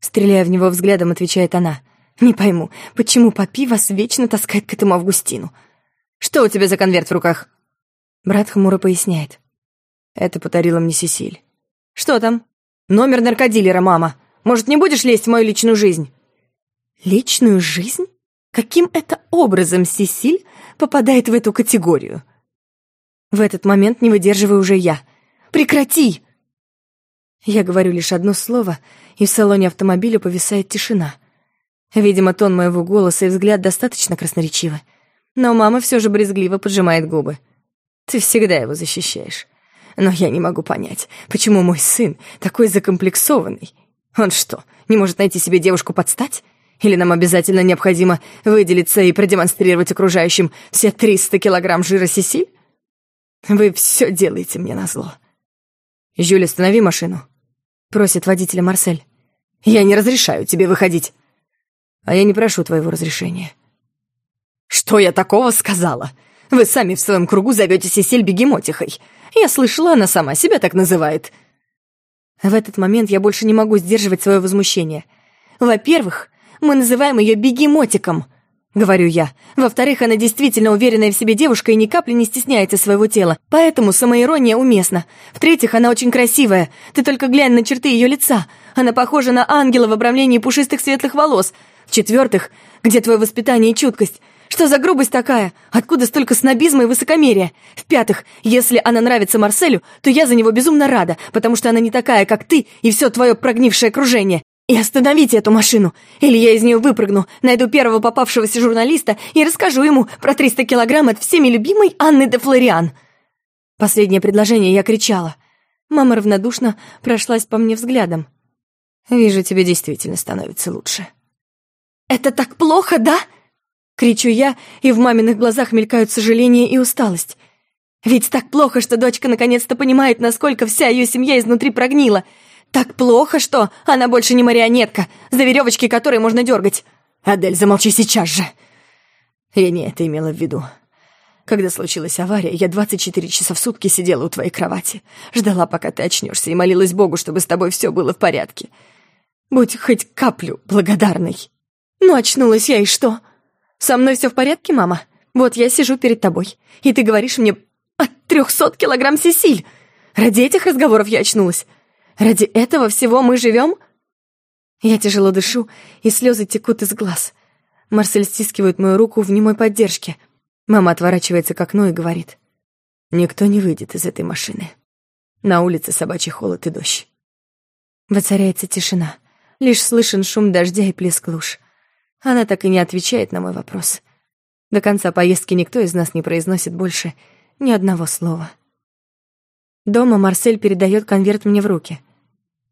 Стреляя в него взглядом, отвечает она. Не пойму, почему папи вас вечно таскает к этому Августину? Что у тебя за конверт в руках? Брат хмуро поясняет. Это подарила мне Сесиль. Что там? Номер наркодилера, мама. Может, не будешь лезть в мою личную жизнь? Личную жизнь? Каким это образом Сесиль попадает в эту категорию? В этот момент не выдерживаю уже я. Прекрати! Я говорю лишь одно слово, и в салоне автомобиля повисает тишина. Видимо, тон моего голоса и взгляд достаточно красноречивы. Но мама все же брезгливо поджимает губы. Ты всегда его защищаешь. Но я не могу понять, почему мой сын такой закомплексованный. Он что, не может найти себе девушку под стать? Или нам обязательно необходимо выделиться и продемонстрировать окружающим все 300 килограмм жира сиси? Вы все делаете мне назло. Жюль, останови машину просит водителя Марсель. «Я не разрешаю тебе выходить». «А я не прошу твоего разрешения». «Что я такого сказала? Вы сами в своем кругу зовете Сесиль бегемотихой. Я слышала, она сама себя так называет». В этот момент я больше не могу сдерживать свое возмущение. Во-первых, мы называем ее бегемотиком. — говорю я. Во-вторых, она действительно уверенная в себе девушка и ни капли не стесняется своего тела, поэтому самоирония уместна. В-третьих, она очень красивая. Ты только глянь на черты ее лица. Она похожа на ангела в обрамлении пушистых светлых волос. В-четвертых, где твое воспитание и чуткость? Что за грубость такая? Откуда столько снобизма и высокомерия? В-пятых, если она нравится Марселю, то я за него безумно рада, потому что она не такая, как ты и все твое прогнившее окружение. И остановите эту машину, или я из нее выпрыгну, найду первого попавшегося журналиста и расскажу ему про 300 килограмм от всеми любимой Анны де Флориан. Последнее предложение я кричала. Мама равнодушно прошлась по мне взглядом. «Вижу, тебе действительно становится лучше». «Это так плохо, да?» Кричу я, и в маминых глазах мелькают сожаление и усталость. Ведь так плохо, что дочка наконец-то понимает, насколько вся ее семья изнутри прогнила — так плохо, что она больше не марионетка, за веревочки которой можно дергать. Адель, замолчи сейчас же. Я не это имела в виду. Когда случилась авария, я 24 часа в сутки сидела у твоей кровати. Ждала, пока ты очнешься, и молилась Богу, чтобы с тобой все было в порядке. Будь хоть каплю благодарной. Ну, очнулась я, и что? Со мной все в порядке, мама? Вот я сижу перед тобой, и ты говоришь мне от трехсот килограмм сесиль. Ради этих разговоров я очнулась. Ради этого всего мы живем? Я тяжело дышу, и слезы текут из глаз. Марсель стискивает мою руку в немой поддержке. Мама отворачивается к окну и говорит. «Никто не выйдет из этой машины. На улице собачий холод и дождь». Воцаряется тишина. Лишь слышен шум дождя и плеск луж. Она так и не отвечает на мой вопрос. До конца поездки никто из нас не произносит больше ни одного слова. Дома Марсель передает конверт мне в руки.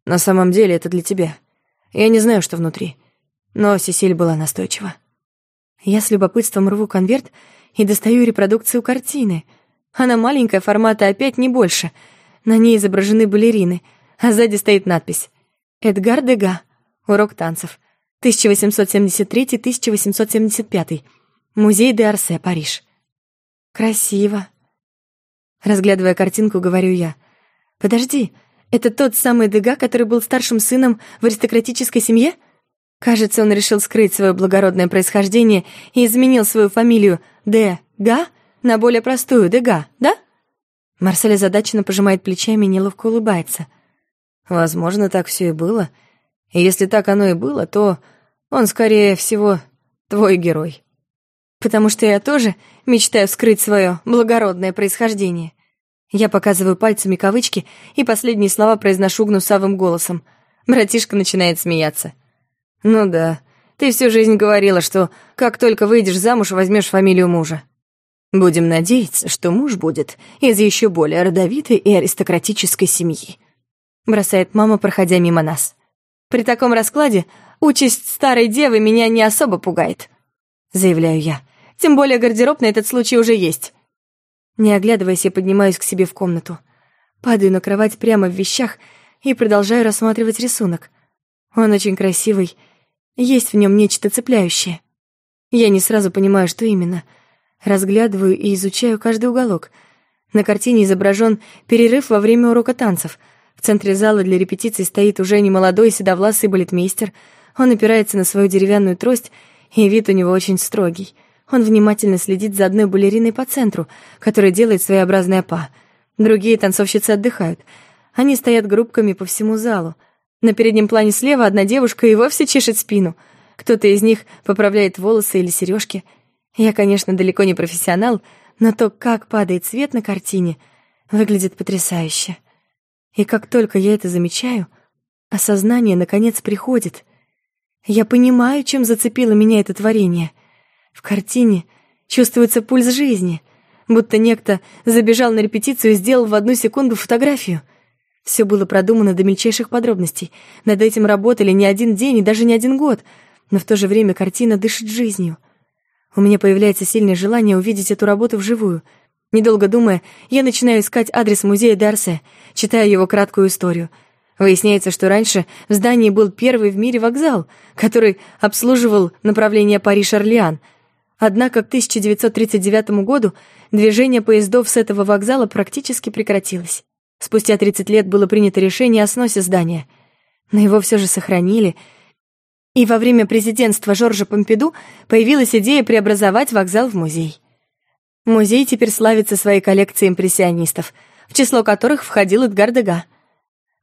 На самом деле это для тебя. Я не знаю, что внутри. Но Сесиль была настойчива. Я с любопытством рву конверт и достаю репродукцию картины. Она маленькая, формата опять не больше. На ней изображены балерины, а сзади стоит надпись «Эдгар Дега. Урок танцев. 1873-1875. Музей де Арсе, Париж». «Красиво». Разглядывая картинку, говорю я. «Подожди, это тот самый Дега, который был старшим сыном в аристократической семье?» Кажется, он решил скрыть свое благородное происхождение и изменил свою фамилию Де Га на более простую Дега, да? Марсель озадаченно пожимает плечами и неловко улыбается. Возможно, так все и было. И если так оно и было, то он, скорее всего, твой герой. Потому что я тоже мечтаю скрыть свое благородное происхождение. Я показываю пальцами кавычки и последние слова произношу гнусавым голосом. Братишка начинает смеяться. «Ну да, ты всю жизнь говорила, что как только выйдешь замуж, возьмешь фамилию мужа. Будем надеяться, что муж будет из еще более родовитой и аристократической семьи», бросает мама, проходя мимо нас. «При таком раскладе участь старой девы меня не особо пугает», заявляю я. «Тем более гардероб на этот случай уже есть». Не оглядываясь, я поднимаюсь к себе в комнату. Падаю на кровать прямо в вещах и продолжаю рассматривать рисунок. Он очень красивый есть в нем нечто цепляющее. Я не сразу понимаю, что именно. Разглядываю и изучаю каждый уголок. На картине изображен перерыв во время урока танцев. В центре зала для репетиций стоит уже немолодой седовласый балетмейстер. Он опирается на свою деревянную трость, и вид у него очень строгий. Он внимательно следит за одной балериной по центру, которая делает своеобразное па. Другие танцовщицы отдыхают. Они стоят группками по всему залу — на переднем плане слева одна девушка и вовсе чешет спину. Кто-то из них поправляет волосы или сережки. Я, конечно, далеко не профессионал, но то, как падает свет на картине, выглядит потрясающе. И как только я это замечаю, осознание, наконец, приходит. Я понимаю, чем зацепило меня это творение. В картине чувствуется пульс жизни, будто некто забежал на репетицию и сделал в одну секунду фотографию — все было продумано до мельчайших подробностей. Над этим работали не один день и даже не один год, но в то же время картина дышит жизнью. У меня появляется сильное желание увидеть эту работу вживую. Недолго думая, я начинаю искать адрес музея Дарсе, читая его краткую историю. Выясняется, что раньше в здании был первый в мире вокзал, который обслуживал направление Париж-Орлеан. Однако к 1939 году движение поездов с этого вокзала практически прекратилось. Спустя 30 лет было принято решение о сносе здания, но его все же сохранили, и во время президентства Жоржа Помпиду появилась идея преобразовать вокзал в музей. Музей теперь славится своей коллекцией импрессионистов, в число которых входил Эдгар Дега.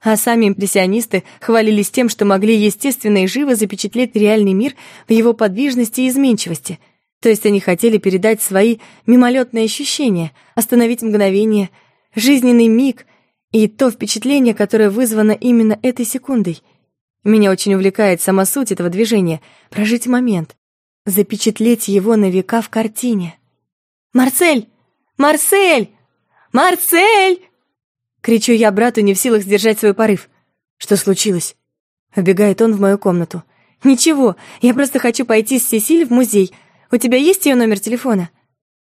А сами импрессионисты хвалились тем, что могли естественно и живо запечатлеть реальный мир в его подвижности и изменчивости. То есть они хотели передать свои мимолетные ощущения, остановить мгновение, жизненный миг — и то впечатление, которое вызвано именно этой секундой. Меня очень увлекает сама суть этого движения — прожить момент, запечатлеть его на века в картине. «Марсель! Марсель! Марсель!» Кричу я брату, не в силах сдержать свой порыв. «Что случилось?» Убегает он в мою комнату. «Ничего, я просто хочу пойти с Сесиль в музей. У тебя есть ее номер телефона?»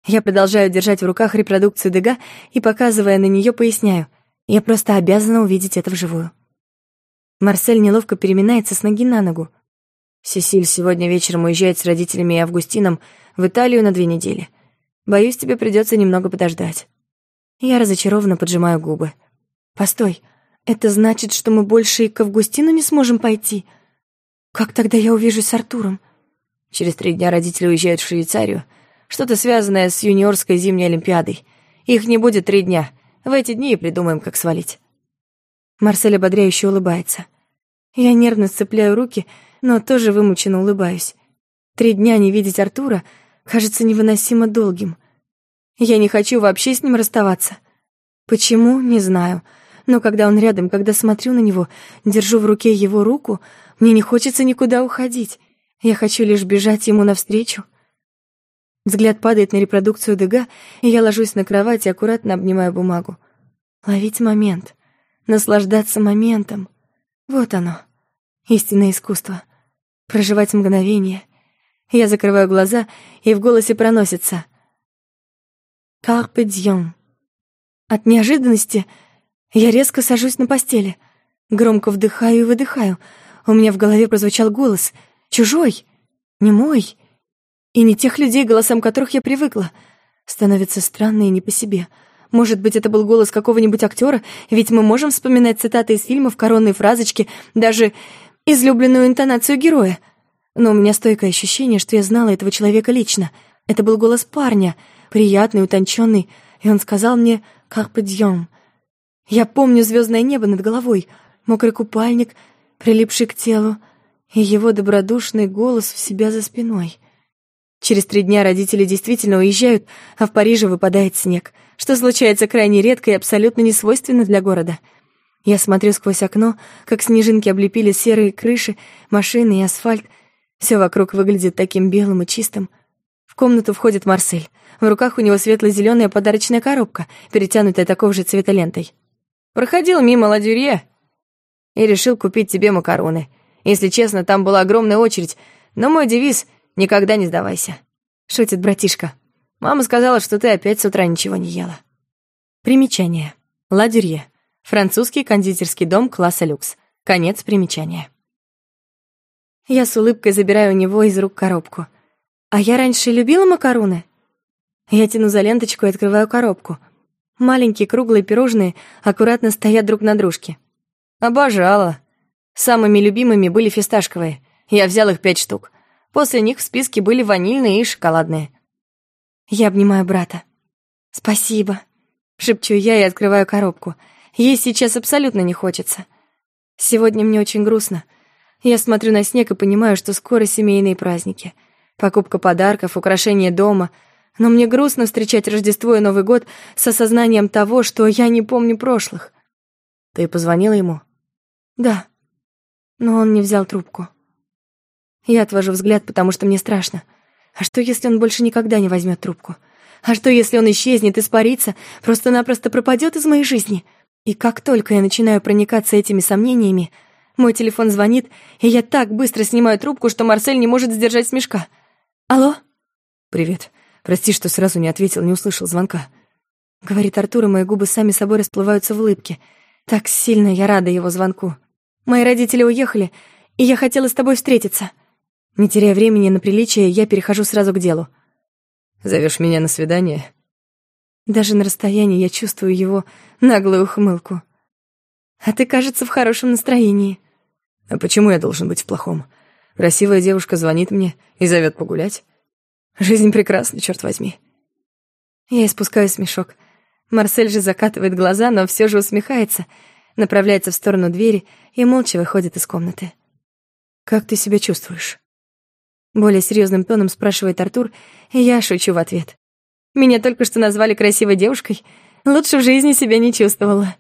Я продолжаю держать в руках репродукцию Дега и, показывая на нее, поясняю. Я просто обязана увидеть это вживую. Марсель неловко переминается с ноги на ногу. Сесиль сегодня вечером уезжает с родителями и Августином в Италию на две недели. Боюсь, тебе придется немного подождать. Я разочарованно поджимаю губы. Постой, это значит, что мы больше и к Августину не сможем пойти? Как тогда я увижусь с Артуром? Через три дня родители уезжают в Швейцарию. Что-то связанное с юниорской зимней олимпиадой. Их не будет три дня. В эти дни и придумаем, как свалить». Марсель ободряюще улыбается. Я нервно сцепляю руки, но тоже вымученно улыбаюсь. Три дня не видеть Артура кажется невыносимо долгим. Я не хочу вообще с ним расставаться. Почему, не знаю. Но когда он рядом, когда смотрю на него, держу в руке его руку, мне не хочется никуда уходить. Я хочу лишь бежать ему навстречу. Взгляд падает на репродукцию Дега, и я ложусь на кровать и аккуратно обнимаю бумагу. Ловить момент, наслаждаться моментом. Вот оно, истинное искусство. Проживать мгновение. Я закрываю глаза, и в голосе проносится «Carpe diem». От неожиданности я резко сажусь на постели, громко вдыхаю и выдыхаю. У меня в голове прозвучал голос, чужой, не мой, и не тех людей, голосам которых я привыкла. Становится странно и не по себе. Может быть, это был голос какого-нибудь актера, ведь мы можем вспоминать цитаты из фильмов, коронные фразочки, даже излюбленную интонацию героя. Но у меня стойкое ощущение, что я знала этого человека лично. Это был голос парня, приятный, утонченный, и он сказал мне «Carpe diem». Я помню звездное небо над головой, мокрый купальник, прилипший к телу, и его добродушный голос в себя за спиной. Через три дня родители действительно уезжают, а в Париже выпадает снег, что случается крайне редко и абсолютно не свойственно для города. Я смотрю сквозь окно, как снежинки облепили серые крыши, машины и асфальт. Все вокруг выглядит таким белым и чистым. В комнату входит Марсель. В руках у него светло-зеленая подарочная коробка, перетянутая такой же цвета лентой. «Проходил мимо Ладюрье и решил купить тебе макароны. Если честно, там была огромная очередь, но мой девиз — «Никогда не сдавайся». Шутит братишка. Мама сказала, что ты опять с утра ничего не ела. Примечание. Ладюрье. Французский кондитерский дом класса люкс. Конец примечания. Я с улыбкой забираю у него из рук коробку. А я раньше любила макароны. Я тяну за ленточку и открываю коробку. Маленькие круглые пирожные аккуратно стоят друг на дружке. Обожала. Самыми любимыми были фисташковые. Я взял их пять штук. После них в списке были ванильные и шоколадные. Я обнимаю брата. «Спасибо», — шепчу я и открываю коробку. Ей сейчас абсолютно не хочется. Сегодня мне очень грустно. Я смотрю на снег и понимаю, что скоро семейные праздники. Покупка подарков, украшение дома — но мне грустно встречать Рождество и Новый год с осознанием того, что я не помню прошлых. Ты позвонила ему? Да. Но он не взял трубку. Я отвожу взгляд, потому что мне страшно. А что, если он больше никогда не возьмет трубку? А что, если он исчезнет, испарится, просто-напросто пропадет из моей жизни? И как только я начинаю проникаться этими сомнениями, мой телефон звонит, и я так быстро снимаю трубку, что Марсель не может сдержать смешка. «Алло?» «Привет. Прости, что сразу не ответил, не услышал звонка. Говорит Артур, и мои губы сами собой расплываются в улыбке. Так сильно я рада его звонку. Мои родители уехали, и я хотела с тобой встретиться. Не теряя времени на приличие, я перехожу сразу к делу. Зовешь меня на свидание? Даже на расстоянии я чувствую его наглую ухмылку. А ты, кажется, в хорошем настроении. А почему я должен быть в плохом? Красивая девушка звонит мне и зовет погулять. Жизнь прекрасна, черт возьми. Я испускаю смешок. Марсель же закатывает глаза, но все же усмехается, направляется в сторону двери и молча выходит из комнаты. «Как ты себя чувствуешь?» Более серьезным тоном спрашивает Артур, и я шучу в ответ. «Меня только что назвали красивой девушкой. Лучше в жизни себя не чувствовала».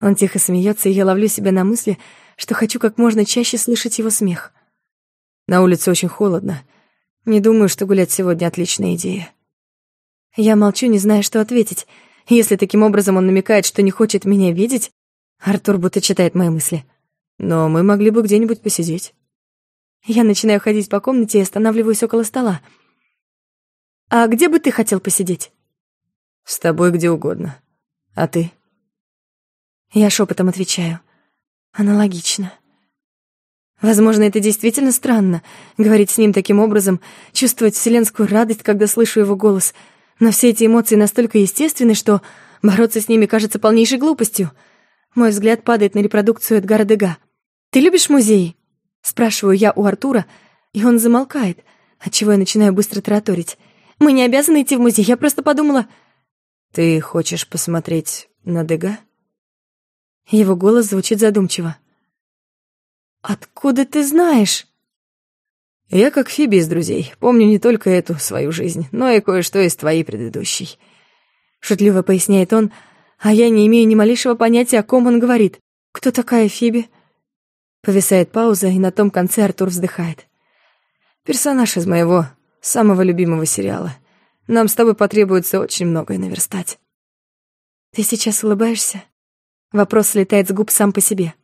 Он тихо смеется, и я ловлю себя на мысли, что хочу как можно чаще слышать его смех. На улице очень холодно. Не думаю, что гулять сегодня отличная идея. Я молчу, не зная, что ответить. Если таким образом он намекает, что не хочет меня видеть, Артур будто читает мои мысли. Но мы могли бы где-нибудь посидеть. Я начинаю ходить по комнате и останавливаюсь около стола. «А где бы ты хотел посидеть?» «С тобой где угодно. А ты?» Я шепотом отвечаю. «Аналогично». Возможно, это действительно странно — говорить с ним таким образом, чувствовать вселенскую радость, когда слышу его голос. Но все эти эмоции настолько естественны, что бороться с ними кажется полнейшей глупостью. Мой взгляд падает на репродукцию Эдгара Дега. «Ты любишь музеи?» — спрашиваю я у Артура, и он замолкает, отчего я начинаю быстро тараторить. «Мы не обязаны идти в музей, я просто подумала...» «Ты хочешь посмотреть на Дега?» Его голос звучит задумчиво. «Откуда ты знаешь?» «Я как Фиби из «Друзей». Помню не только эту свою жизнь, но и кое-что из твоей предыдущей». Шутливо поясняет он, а я не имею ни малейшего понятия, о ком он говорит. «Кто такая Фиби?» Повисает пауза, и на том конце Артур вздыхает. Персонаж из моего самого любимого сериала. Нам с тобой потребуется очень многое наверстать. Ты сейчас улыбаешься? Вопрос слетает с губ сам по себе.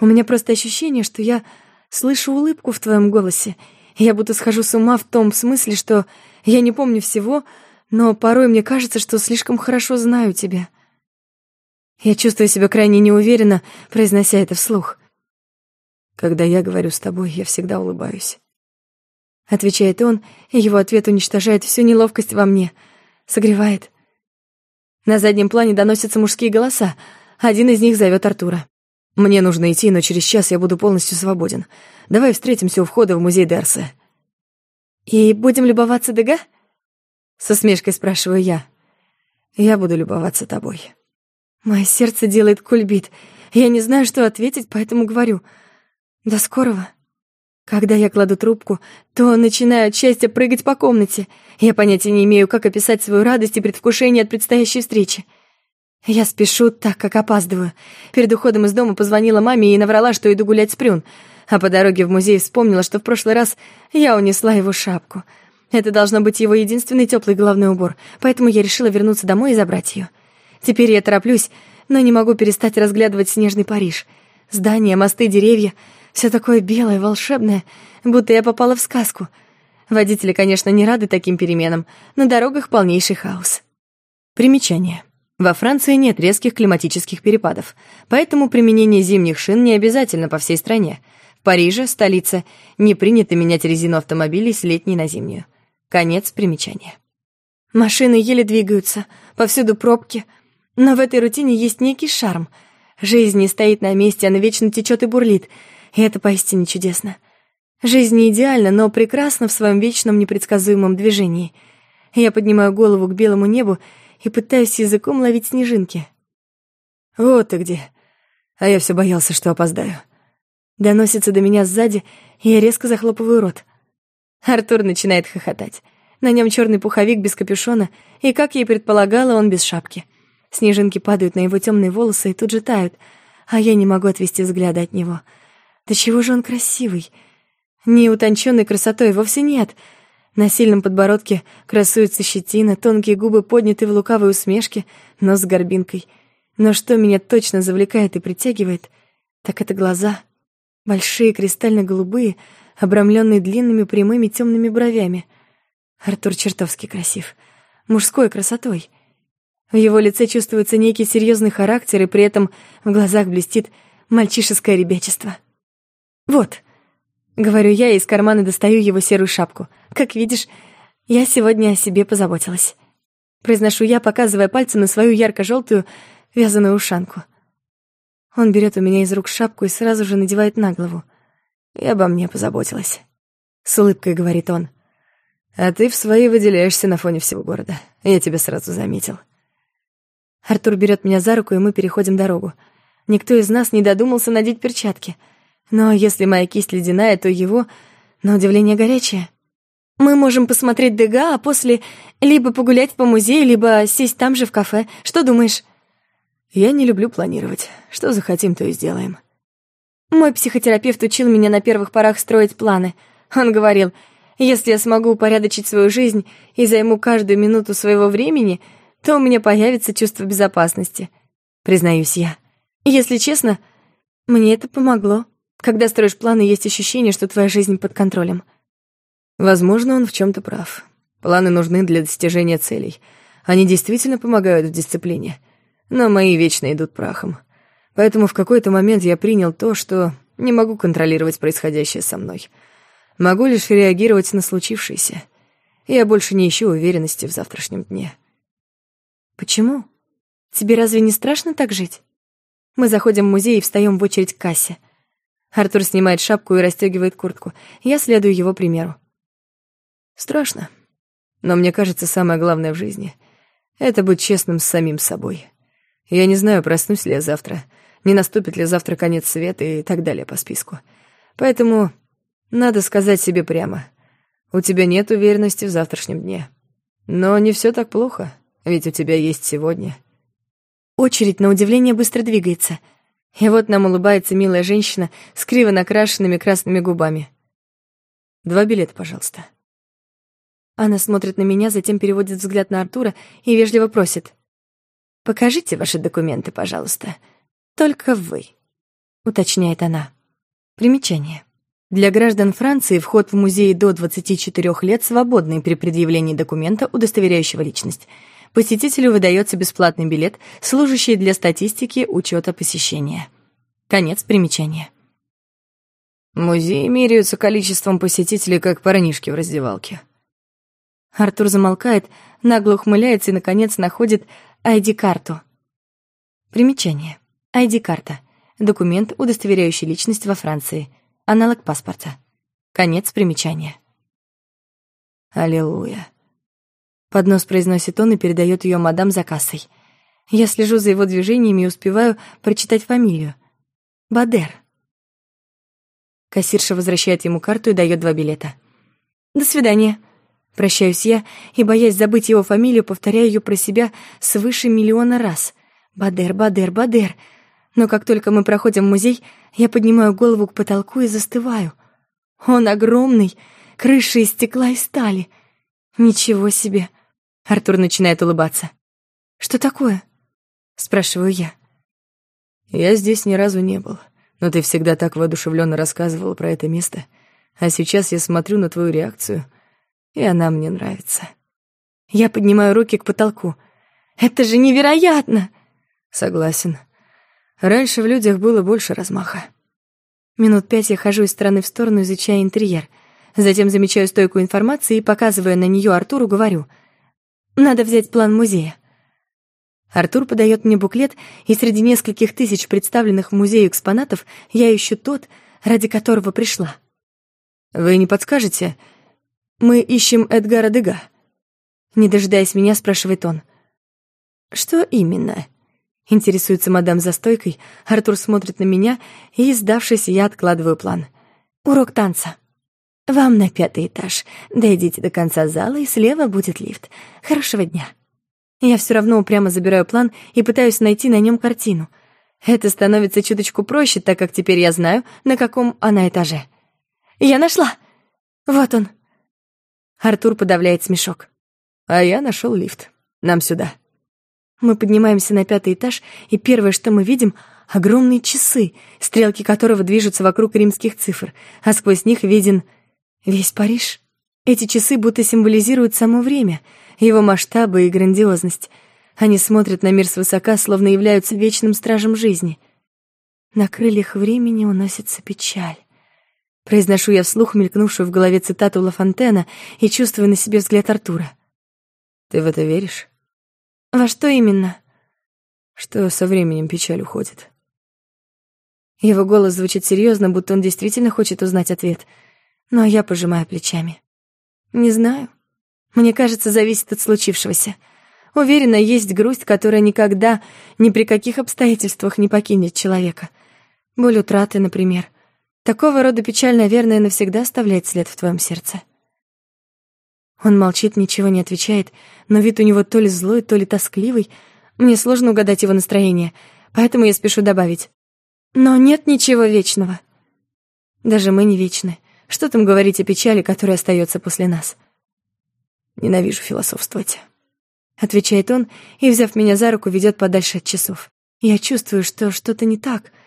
У меня просто ощущение, что я слышу улыбку в твоем голосе. Я будто схожу с ума в том смысле, что я не помню всего, но порой мне кажется, что слишком хорошо знаю тебя. Я чувствую себя крайне неуверенно, произнося это вслух. Когда я говорю с тобой, я всегда улыбаюсь. Отвечает он, и его ответ уничтожает всю неловкость во мне, согревает. На заднем плане доносятся мужские голоса. Один из них зовет Артура. «Мне нужно идти, но через час я буду полностью свободен. Давай встретимся у входа в музей Дерсе». «И будем любоваться Дега?» Со смешкой спрашиваю я. «Я буду любоваться тобой». Мое сердце делает кульбит. Я не знаю, что ответить, поэтому говорю. «До скорого». Когда я кладу трубку, то начинаю от прыгать по комнате. Я понятия не имею, как описать свою радость и предвкушение от предстоящей встречи. Я спешу, так как опаздываю. Перед уходом из дома позвонила маме и наврала, что иду гулять с Прюн. А по дороге в музей вспомнила, что в прошлый раз я унесла его шапку. Это должно быть его единственный теплый головной убор, поэтому я решила вернуться домой и забрать ее. Теперь я тороплюсь, но не могу перестать разглядывать снежный Париж. Здания, мосты, деревья — все такое белое, волшебное, будто я попала в сказку. Водители, конечно, не рады таким переменам. На дорогах полнейший хаос. Примечание. Во Франции нет резких климатических перепадов, поэтому применение зимних шин не обязательно по всей стране. В Париже, столице, не принято менять резину автомобилей с летней на зимнюю. Конец примечания. Машины еле двигаются, повсюду пробки. Но в этой рутине есть некий шарм. Жизнь не стоит на месте, она вечно течет и бурлит — и это поистине чудесно. Жизнь не идеальна, но прекрасна в своем вечном непредсказуемом движении. Я поднимаю голову к белому небу и пытаюсь языком ловить снежинки. «Вот ты где!» А я все боялся, что опоздаю. Доносится до меня сзади, и я резко захлопываю рот. Артур начинает хохотать. На нем черный пуховик без капюшона, и, как я и предполагала, он без шапки. Снежинки падают на его темные волосы и тут же тают, а я не могу отвести взгляда от него — да чего же он красивый? Не утонченной красотой вовсе нет. На сильном подбородке красуется щетина, тонкие губы подняты в лукавой усмешке, нос с горбинкой. Но что меня точно завлекает и притягивает, так это глаза. Большие, кристально-голубые, обрамленные длинными прямыми темными бровями. Артур чертовски красив. Мужской красотой. В его лице чувствуется некий серьезный характер, и при этом в глазах блестит мальчишеское ребячество. «Вот», — говорю я и из кармана достаю его серую шапку. «Как видишь, я сегодня о себе позаботилась». Произношу я, показывая пальцем на свою ярко-желтую вязаную ушанку. Он берет у меня из рук шапку и сразу же надевает на голову. «И обо мне позаботилась», — с улыбкой говорит он. «А ты в своей выделяешься на фоне всего города. Я тебя сразу заметил». Артур берет меня за руку, и мы переходим дорогу. Никто из нас не додумался надеть перчатки — но если моя кисть ледяная, то его, на удивление, горячая. Мы можем посмотреть Дега, а после либо погулять по музею, либо сесть там же в кафе. Что думаешь? Я не люблю планировать. Что захотим, то и сделаем. Мой психотерапевт учил меня на первых порах строить планы. Он говорил, если я смогу упорядочить свою жизнь и займу каждую минуту своего времени, то у меня появится чувство безопасности. Признаюсь я. Если честно, мне это помогло. Когда строишь планы, есть ощущение, что твоя жизнь под контролем. Возможно, он в чем то прав. Планы нужны для достижения целей. Они действительно помогают в дисциплине. Но мои вечно идут прахом. Поэтому в какой-то момент я принял то, что не могу контролировать происходящее со мной. Могу лишь реагировать на случившееся. Я больше не ищу уверенности в завтрашнем дне. Почему? Тебе разве не страшно так жить? Мы заходим в музей и встаем в очередь к кассе — Артур снимает шапку и расстегивает куртку. Я следую его примеру. Страшно. Но мне кажется, самое главное в жизни — это быть честным с самим собой. Я не знаю, проснусь ли я завтра, не наступит ли завтра конец света и так далее по списку. Поэтому надо сказать себе прямо. У тебя нет уверенности в завтрашнем дне. Но не все так плохо, ведь у тебя есть сегодня. Очередь, на удивление, быстро двигается — и вот нам улыбается милая женщина с криво накрашенными красными губами. Два билета, пожалуйста». Она смотрит на меня, затем переводит взгляд на Артура и вежливо просит. «Покажите ваши документы, пожалуйста. Только вы», — уточняет она. Примечание. Для граждан Франции вход в музей до 24 лет свободный при предъявлении документа, удостоверяющего личность. Посетителю выдается бесплатный билет, служащий для статистики учета посещения. Конец примечания. Музеи меряются количеством посетителей, как парнишки в раздевалке. Артур замолкает, нагло ухмыляется и, наконец, находит ID-карту. Примечание. ID-карта. Документ, удостоверяющий личность во Франции. Аналог паспорта. Конец примечания. Аллилуйя. Поднос произносит он и передает ее мадам за кассой. Я слежу за его движениями и успеваю прочитать фамилию. Бадер. Кассирша возвращает ему карту и дает два билета. «До свидания». Прощаюсь я и, боясь забыть его фамилию, повторяю ее про себя свыше миллиона раз. Бадер, Бадер, Бадер. Но как только мы проходим музей, я поднимаю голову к потолку и застываю. Он огромный, крыша из стекла и стали. Ничего себе. Артур начинает улыбаться. «Что такое?» — спрашиваю я. «Я здесь ни разу не был, но ты всегда так воодушевленно рассказывала про это место, а сейчас я смотрю на твою реакцию, и она мне нравится». Я поднимаю руки к потолку. «Это же невероятно!» «Согласен. Раньше в людях было больше размаха». Минут пять я хожу из стороны в сторону, изучая интерьер. Затем замечаю стойку информации и, показывая на нее Артуру, говорю «Надо взять план музея». Артур подает мне буклет, и среди нескольких тысяч представленных в музее экспонатов я ищу тот, ради которого пришла. «Вы не подскажете?» Мы ищем Эдгара Дега. Не дожидаясь меня, спрашивает он. Что именно? Интересуется мадам за стойкой. Артур смотрит на меня, и, сдавшись, я откладываю план. Урок танца. Вам на пятый этаж. Дойдите до конца зала, и слева будет лифт. Хорошего дня. Я все равно упрямо забираю план и пытаюсь найти на нем картину. Это становится чуточку проще, так как теперь я знаю, на каком она этаже. Я нашла! Вот он. Артур подавляет смешок. А я нашел лифт. Нам сюда. Мы поднимаемся на пятый этаж, и первое, что мы видим — огромные часы, стрелки которого движутся вокруг римских цифр, а сквозь них виден весь Париж. Эти часы будто символизируют само время, его масштабы и грандиозность. Они смотрят на мир свысока, словно являются вечным стражем жизни. На крыльях времени уносится печаль. Произношу я вслух мелькнувшую в голове цитату Ла Фонтена и чувствую на себе взгляд Артура. «Ты в это веришь?» «Во что именно?» «Что со временем печаль уходит». Его голос звучит серьезно, будто он действительно хочет узнать ответ. Но я пожимаю плечами. «Не знаю. Мне кажется, зависит от случившегося. Уверена, есть грусть, которая никогда, ни при каких обстоятельствах не покинет человека. Боль утраты, например. Такого рода печаль, наверное, навсегда оставляет след в твоем сердце. Он молчит, ничего не отвечает, но вид у него то ли злой, то ли тоскливый. Мне сложно угадать его настроение, поэтому я спешу добавить. Но нет ничего вечного. Даже мы не вечны. Что там говорить о печали, которая остается после нас? Ненавижу философствовать. Отвечает он и, взяв меня за руку, ведет подальше от часов. Я чувствую, что что-то не так —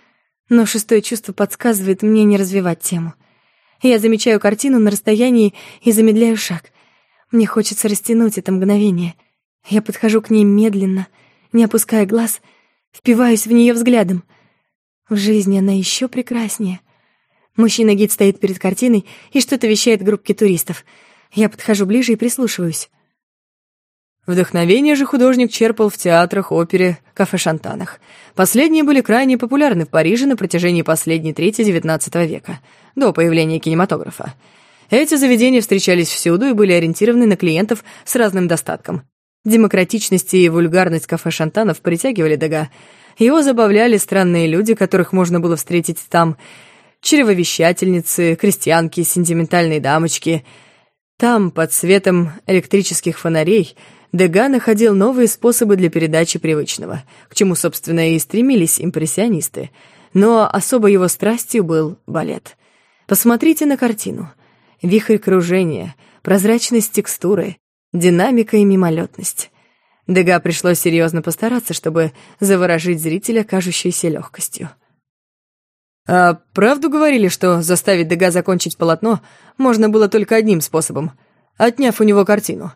но шестое чувство подсказывает мне не развивать тему. Я замечаю картину на расстоянии и замедляю шаг. Мне хочется растянуть это мгновение. Я подхожу к ней медленно, не опуская глаз, впиваюсь в нее взглядом. В жизни она еще прекраснее. Мужчина-гид стоит перед картиной и что-то вещает группке туристов. Я подхожу ближе и прислушиваюсь. Вдохновение же художник черпал в театрах, опере, кафе-шантанах. Последние были крайне популярны в Париже на протяжении последней трети XIX века, до появления кинематографа. Эти заведения встречались всюду и были ориентированы на клиентов с разным достатком. Демократичность и вульгарность кафе-шантанов притягивали Дега. Его забавляли странные люди, которых можно было встретить там. Чревовещательницы, крестьянки, сентиментальные дамочки. Там, под светом электрических фонарей — Дега находил новые способы для передачи привычного, к чему, собственно, и стремились импрессионисты. Но особо его страстью был балет. Посмотрите на картину. Вихрь кружения, прозрачность текстуры, динамика и мимолетность. Дега пришлось серьезно постараться, чтобы заворожить зрителя кажущейся легкостью. «А правду говорили, что заставить Дега закончить полотно можно было только одним способом, отняв у него картину?»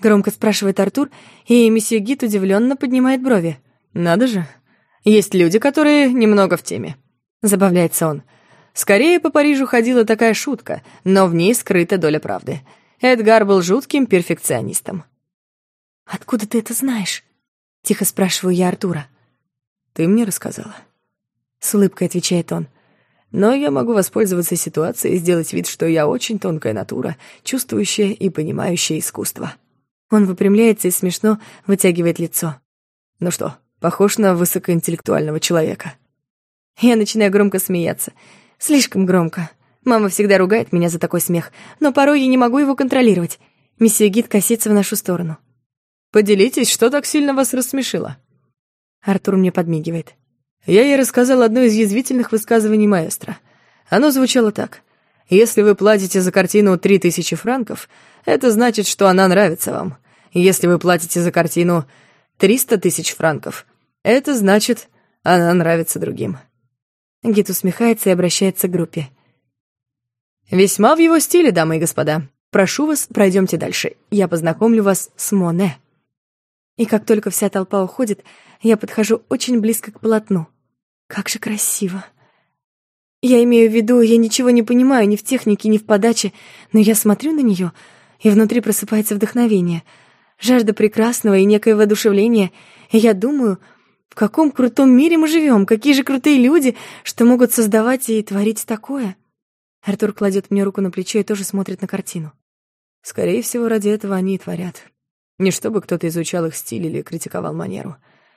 Громко спрашивает Артур, и месье Гит удивленно поднимает брови. «Надо же. Есть люди, которые немного в теме», — забавляется он. «Скорее по Парижу ходила такая шутка, но в ней скрыта доля правды. Эдгар был жутким перфекционистом». «Откуда ты это знаешь?» — тихо спрашиваю я Артура. «Ты мне рассказала». С улыбкой отвечает он. «Но я могу воспользоваться ситуацией и сделать вид, что я очень тонкая натура, чувствующая и понимающая искусство». Он выпрямляется и смешно вытягивает лицо. «Ну что, похож на высокоинтеллектуального человека?» Я начинаю громко смеяться. Слишком громко. Мама всегда ругает меня за такой смех, но порой я не могу его контролировать. Месье Гид косится в нашу сторону. Поделитесь, что так сильно вас рассмешило?» Артур мне подмигивает. Я ей рассказал одно из язвительных высказываний маэстро. Оно звучало так. «Если вы платите за картину три тысячи франков, это значит, что она нравится вам. Если вы платите за картину триста тысяч франков, это значит, она нравится другим». Гит усмехается и обращается к группе. «Весьма в его стиле, дамы и господа. Прошу вас, пройдемте дальше. Я познакомлю вас с Моне». И как только вся толпа уходит, я подхожу очень близко к полотну. Как же красиво. Я имею в виду, я ничего не понимаю ни в технике, ни в подаче, но я смотрю на нее, и внутри просыпается вдохновение, жажда прекрасного и некое воодушевление, и я думаю, в каком крутом мире мы живем, какие же крутые люди, что могут создавать и творить такое. Артур кладет мне руку на плечо и тоже смотрит на картину. Скорее всего, ради этого они и творят. Не чтобы кто-то изучал их стиль или критиковал манеру,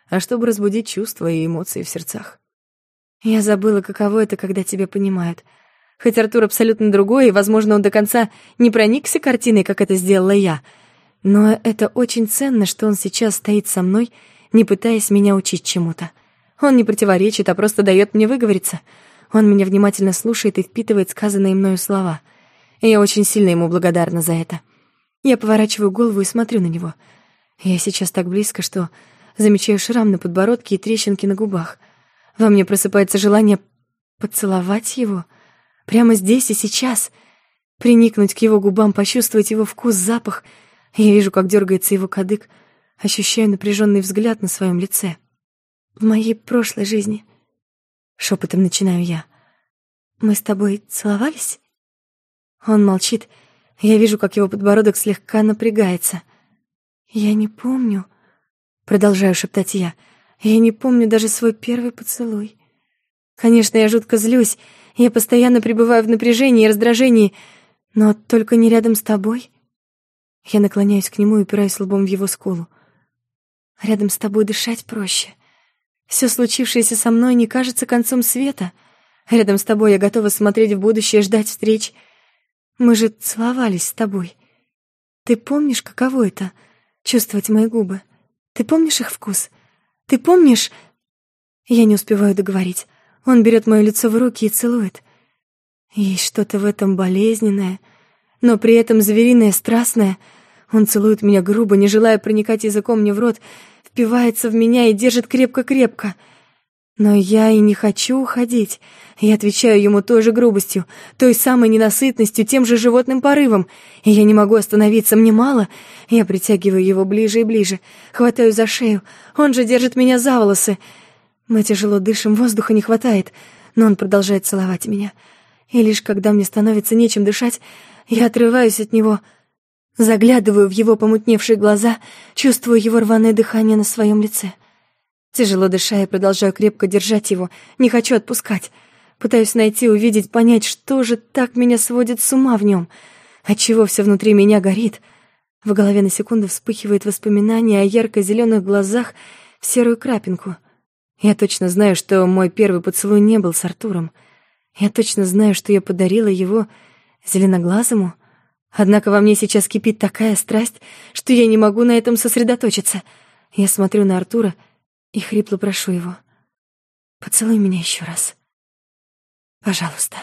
а чтобы разбудить чувства и эмоции в сердцах. Я забыла, каково это, когда тебя понимают. Хоть Артур абсолютно другой, и, возможно, он до конца не проникся картиной, как это сделала я. Но это очень ценно, что он сейчас стоит со мной, не пытаясь меня учить чему-то. Он не противоречит, а просто дает мне выговориться. Он меня внимательно слушает и впитывает сказанные мною слова. И я очень сильно ему благодарна за это. Я поворачиваю голову и смотрю на него. Я сейчас так близко, что замечаю шрам на подбородке и трещинки на губах. Во мне просыпается желание поцеловать его. Прямо здесь и сейчас. Приникнуть к его губам, почувствовать его вкус, запах. Я вижу, как дергается его кадык, ощущаю напряженный взгляд на своем лице. В моей прошлой жизни, шепотом начинаю я, мы с тобой целовались? Он молчит, я вижу, как его подбородок слегка напрягается. «Я не помню», — продолжаю шептать я, — «я не помню даже свой первый поцелуй. Конечно, я жутко злюсь, я постоянно пребываю в напряжении и раздражении, но только не рядом с тобой». Я наклоняюсь к нему и упираюсь лбом в его скулу. «Рядом с тобой дышать проще. Все случившееся со мной не кажется концом света. Рядом с тобой я готова смотреть в будущее, ждать встреч». Мы же целовались с тобой. Ты помнишь, каково это — чувствовать мои губы? Ты помнишь их вкус? Ты помнишь...» Я не успеваю договорить. Он берет мое лицо в руки и целует. Есть что-то в этом болезненное, но при этом звериное, страстное. Он целует меня грубо, не желая проникать языком мне в рот, впивается в меня и держит крепко-крепко — но я и не хочу уходить. Я отвечаю ему той же грубостью, той самой ненасытностью, тем же животным порывом. И я не могу остановиться, мне мало. Я притягиваю его ближе и ближе, хватаю за шею. Он же держит меня за волосы. Мы тяжело дышим, воздуха не хватает, но он продолжает целовать меня. И лишь когда мне становится нечем дышать, я отрываюсь от него, заглядываю в его помутневшие глаза, чувствую его рваное дыхание на своем лице. Тяжело дыша, я продолжаю крепко держать его, не хочу отпускать. Пытаюсь найти, увидеть, понять, что же так меня сводит с ума в нем, отчего все внутри меня горит. В голове на секунду вспыхивает воспоминание о ярко-зеленых глазах в серую крапинку. Я точно знаю, что мой первый поцелуй не был с Артуром. Я точно знаю, что я подарила его зеленоглазому. Однако во мне сейчас кипит такая страсть, что я не могу на этом сосредоточиться. Я смотрю на Артура — и хрипло прошу его. «Поцелуй меня еще раз. Пожалуйста».